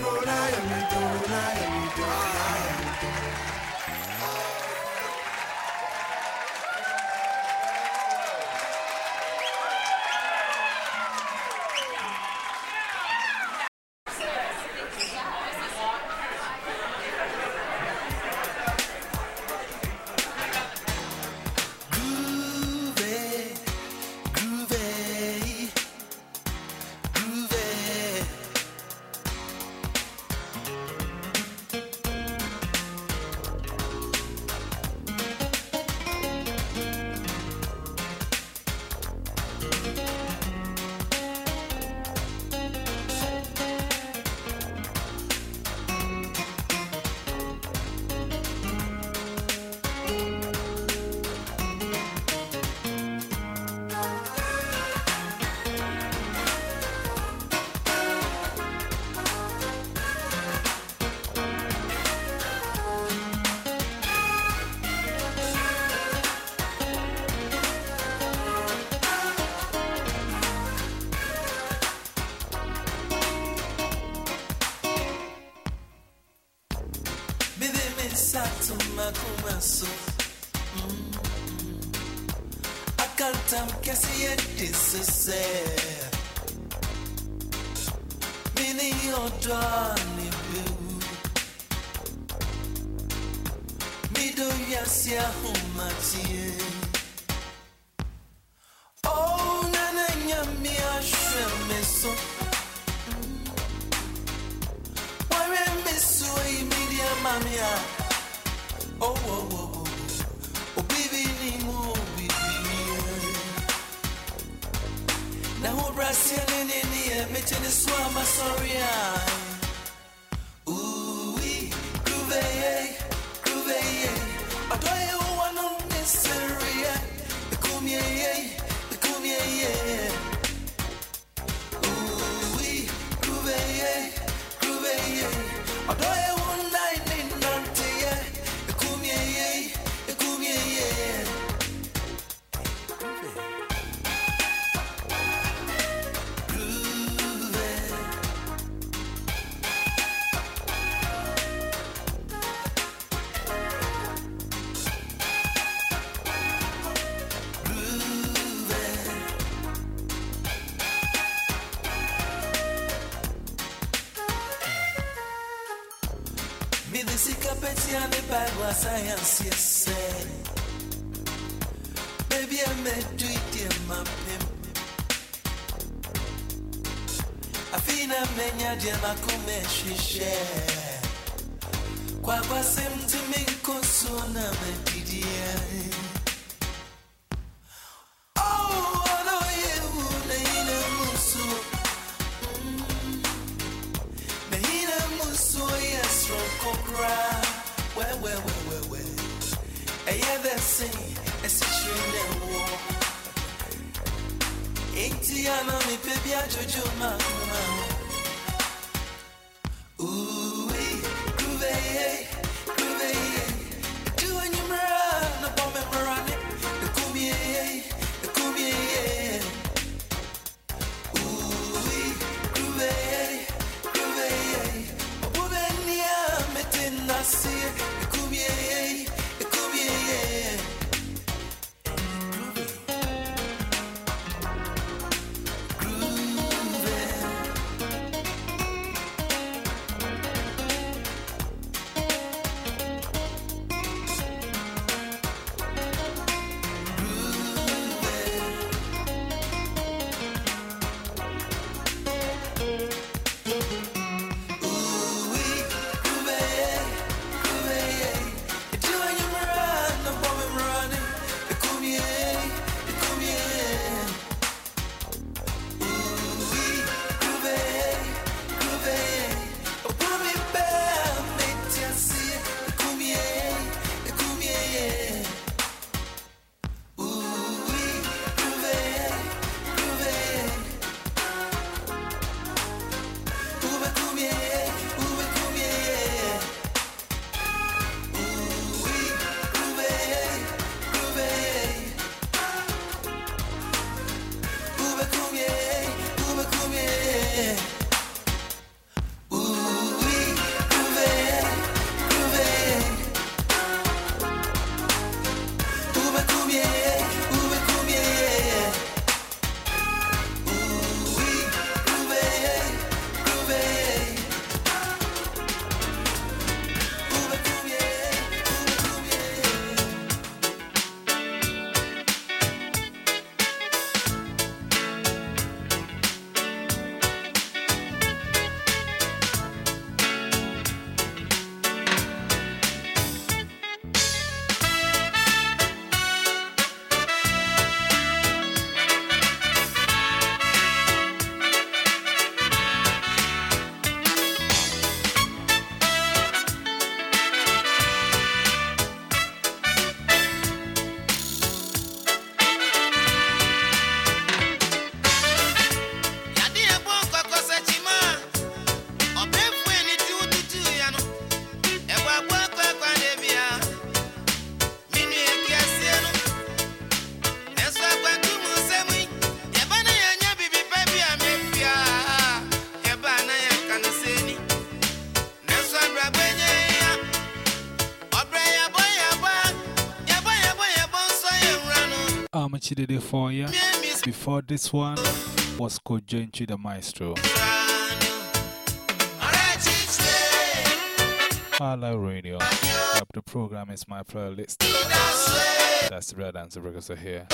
Groovy, what science is said. Maybe I met you it in my pimp. Afina menya jema kumeshishe. Kwa kwa semti minko suna metidia. Chidede Foya. Before this one was Kojenchi the Maestro. Hello, Radio. Up the program is my playlist. That's the Red Answer Records are here.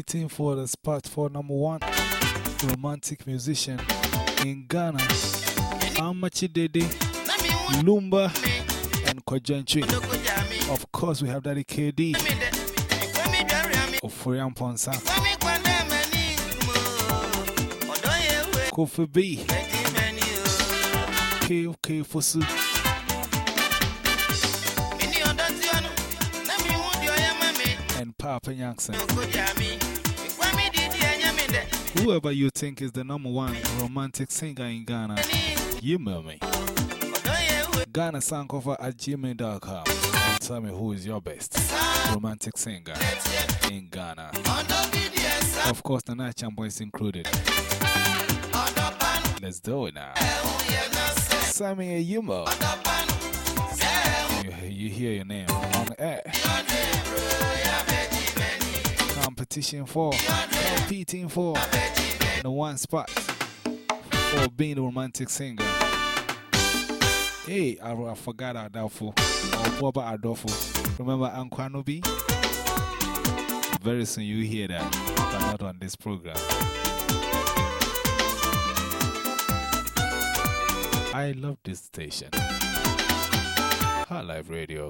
Competing for the spot for number one romantic musician in Ghana. Amakye Dede, Lumba, and Kojo Antwi. Of course, we have Daddy KD of Furian Ponsa, Kofi B, KFK Fosu, Papa Yankson. Whoever you think is the number one romantic singer in Ghana, email me. Ghana Sankofa at gmail.com and tell me who is your best romantic singer in Ghana. Of course, the Night Champion is included. Let's do it now. Send me a email. You, you hear your name on the air. Competition for, competing for the one spot for being a romantic singer. Hey, I, I forgot Adolfo. Or Boba Adolfo. Remember Ankwano B? Very soon you hear that, but not on this program. I love this station. High Life Radio.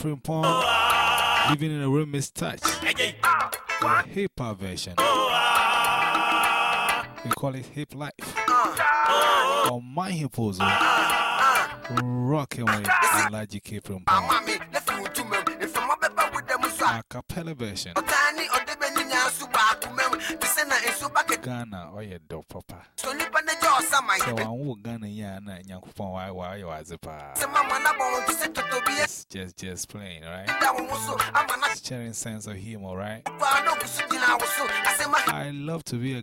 Alhaji K. Living in a remix touch. The hip hop version. We call it Hip Life. On my hip also. Rocking with me. If I'm a cappella version. is Ghana, or your dog papa. so Nipa the jaw, some I won't Ghana yana and Yankupon why why and the Yamin Yang, I just see Kennedy. Sharing sense of humor, right? I love to be a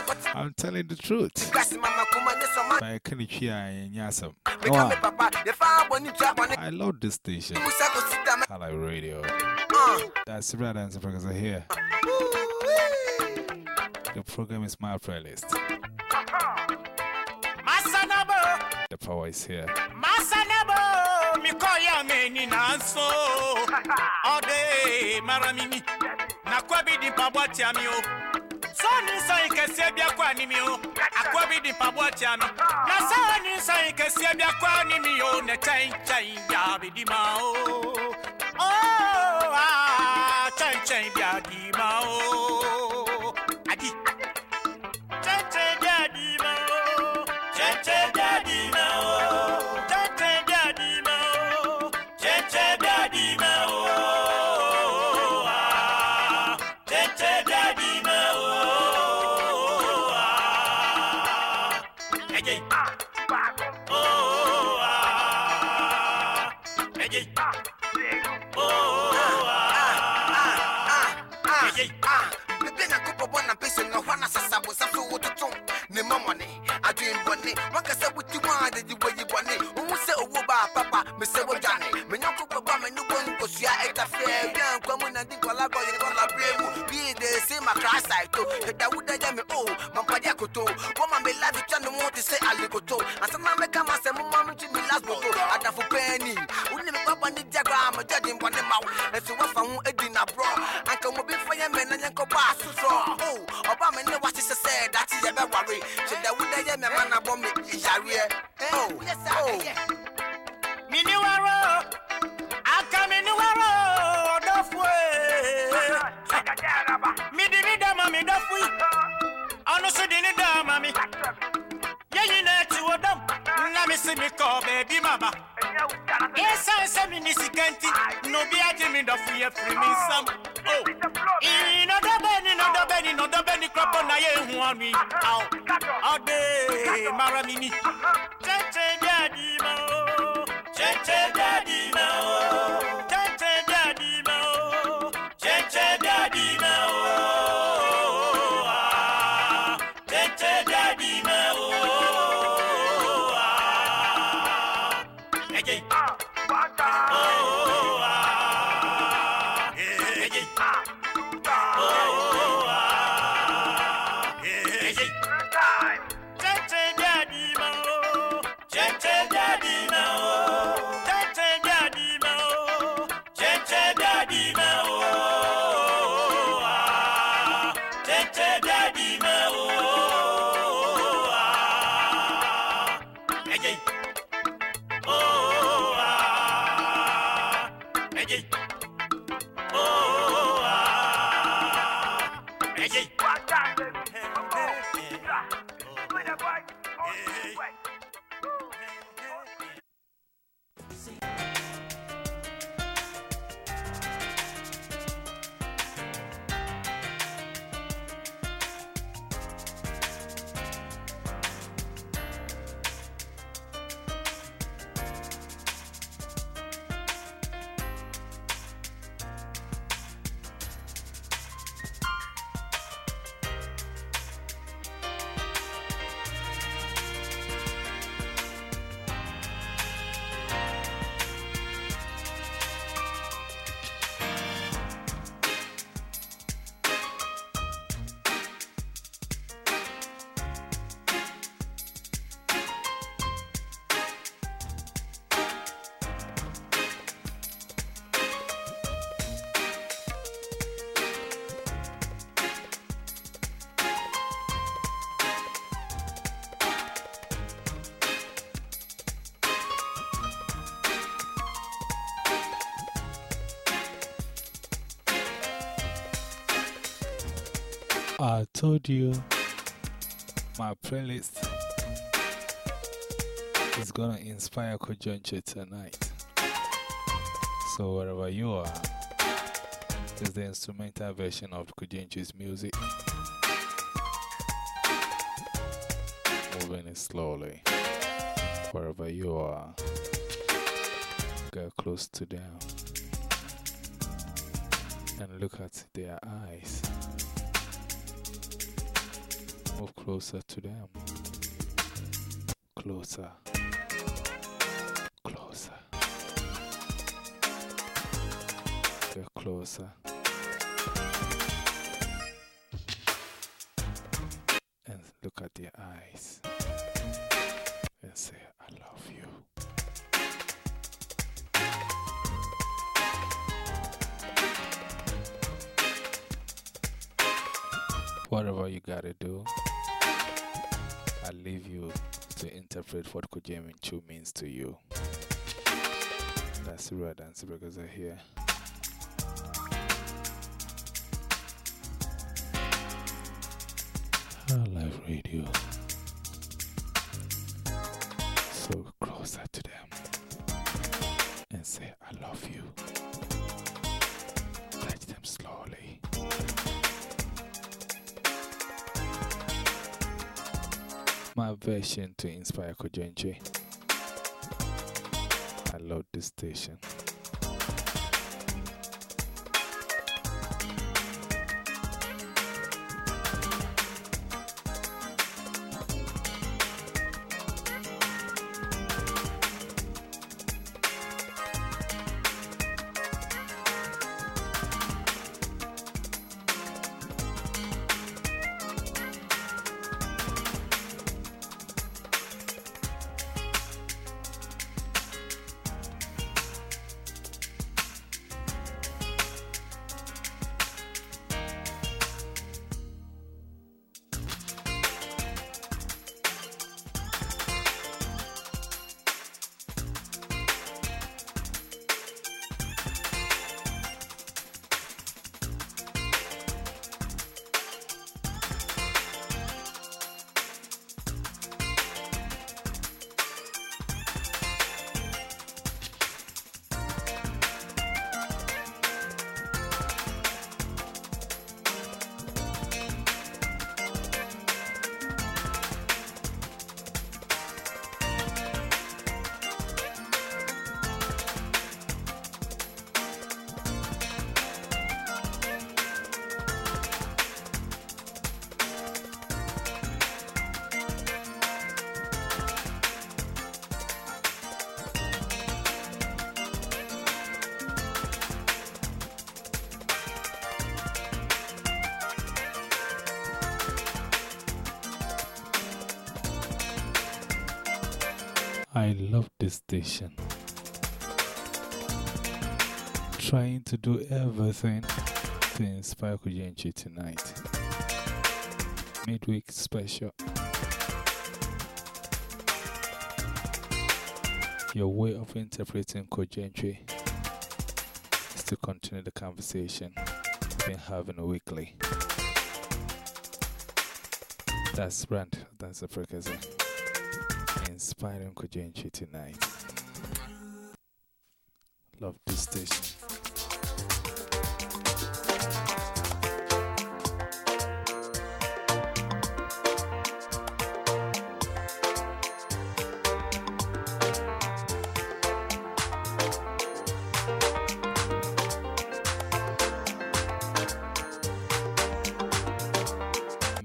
I'm telling the truth. I can't hear in Yasam. I love this station. I like radio. That's the right, answer because I hear. The program is my playlist. The power is here. Masanabo, Mikoya meni nanso. Ode maramini, nakwabi di pabwati amio. Soni sa ikesie bia kwa ni mi o, akwabi di pabwati ami. Na soni sa ikesie bia kwa ni mi o, ne chain chain bia bi di ma o. Oh, ah, chain chain bia di adwen bone waka sa wuti wa de di wayi bone umu se owo ba papa me se wo jane me nyako baba me no bon ko sia eta fe ya kwa mu na di kola go ye kola bremu bi de se ma cry side to da wuda ya me oh man pa ya koto wo ma me love you no mo te se ale koto asana me kama se mu ma me ti mi last boto ada fu penny. Me papa ni diagram judging bone ma eso wa fa hu edi na bro. Anka mo bi fa ya me na nyanko ba so so oh oba me ne wa se se that ye worry. So da wuda ya me ma na bo me yare oh oh miniwaro aka miniwaro ọdọfue midi mi dama mi dọfui ọnu so di ni dama mi dam na mi si mi kọ bẹẹbi mama esan sẹ mi ni sikanti n'obi agye mi dọfu yẹ firi mi nsam o ìnọdọbẹ ni nọdọbẹ ni nọdọbẹ ni kọpọ na yẹ ehu ọnu yi awo ọdẹ mara mi ni. Tẹtẹ bí adi ma o. Cheche daddy ma o. is gonna inspire Kojonche tonight. So, wherever you are, this is the instrumental version of Kojonche's music. Moving it slowly. Wherever you are, get close to them and look at their eyes. Move closer to them. Closer. Closer. And look at their eyes. And say, I love you. Whatever you gotta do, I leave you to interpret what Kojemin Chu means to you. That's Red and Sibragaza are here. Live radio. So closer to them and say, I love you. Touch them slowly. My version to inspire Kojenche. I love this station. Station. Trying to do everything to inspire Kujenchi tonight. Midweek special. Your way of interpreting Kojenchi is to continue the conversation we've been having weekly. That's Brand, that's the frequency inspiring Kojenchi tonight. Love this station.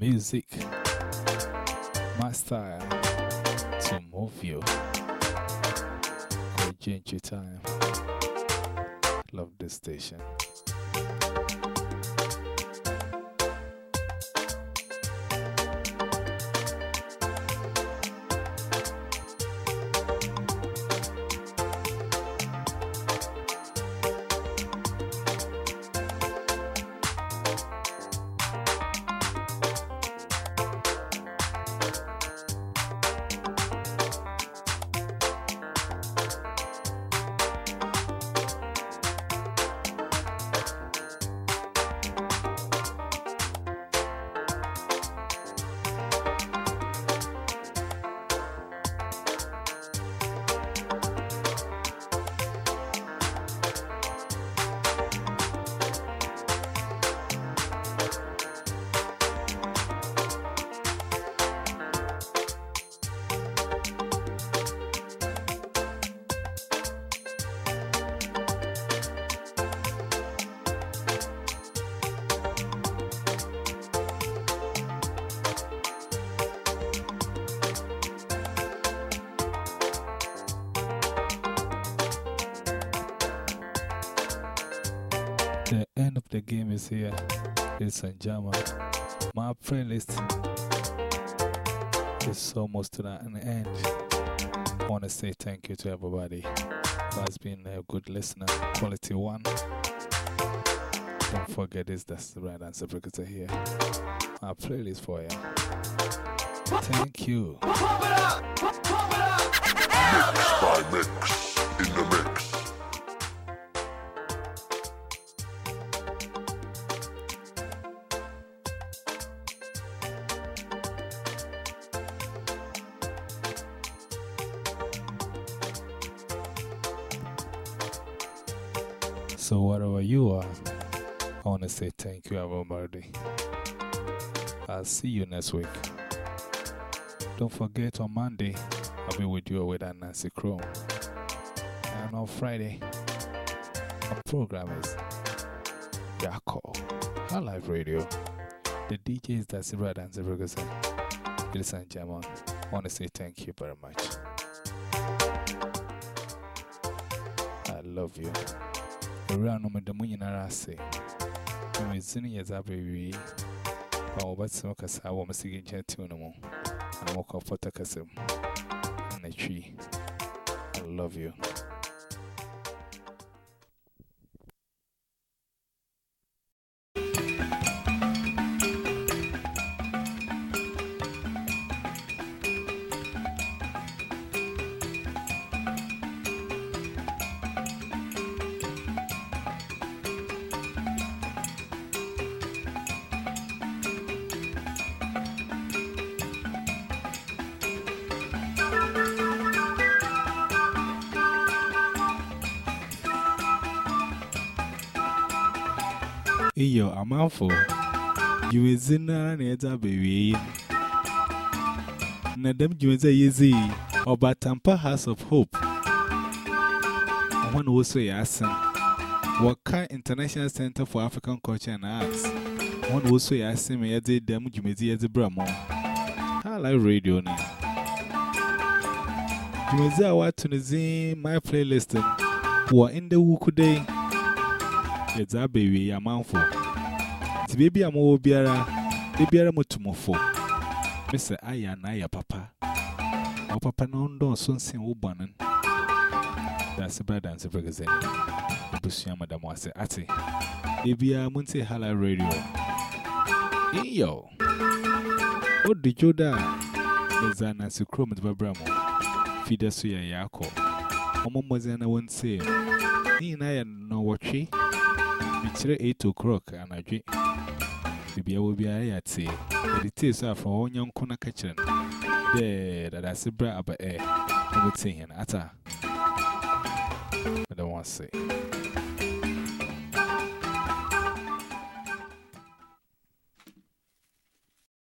Music, my style move you. Kojenchi time. Love this station. The end of the game is here, ladies and gentlemen. My playlist is almost to an end. I want to say thank you to everybody who has been a good listener, quality one. Don't forget this, that's the right answer because here. My playlist for you. Thank you. Mix by mix in the mix. Say thank you, everybody. I'll see you next week. Don't forget on Monday, I'll be with you with Nancy Chrome. And on Friday, our program is Yako, High Life Radio. The DJ is Dasira Dance Ferguson. Ladies and gentlemen, I want to say thank you very much. I love you. Around the moon I love you. Iyo, I'm out for you. Is in an edge, baby. Nadam Juza Yezi, or Batampa House of Hope. One also Yasan. Waka International Center for African Culture and Arts. One also Yasim Yadi Dam Jumizi as a Bramo. I like radio name. Jumizi, I want to see my playlist. What in the Wuku day? It's a baby, a mouthful. The baby, I'm all beara, baby, I'm a tumofo. Mr. Aya and Aya Papa. O Papa no don't soon sing Ubanan. That's a bad answer for Gazette. The Bushia Madam was a ati. Baby, I'm on say Hala Radio. Yo. What did you da? There's an answer chrome at Babramo. Feed us to your yako. Omo Mozana won't say. Ni and I know what she. It's 8 o'clock and I drink. Baby, I will be a say. The taste are for one young corner kitchen. There, that I see bra about air. I would say, and ata. I don't want to say.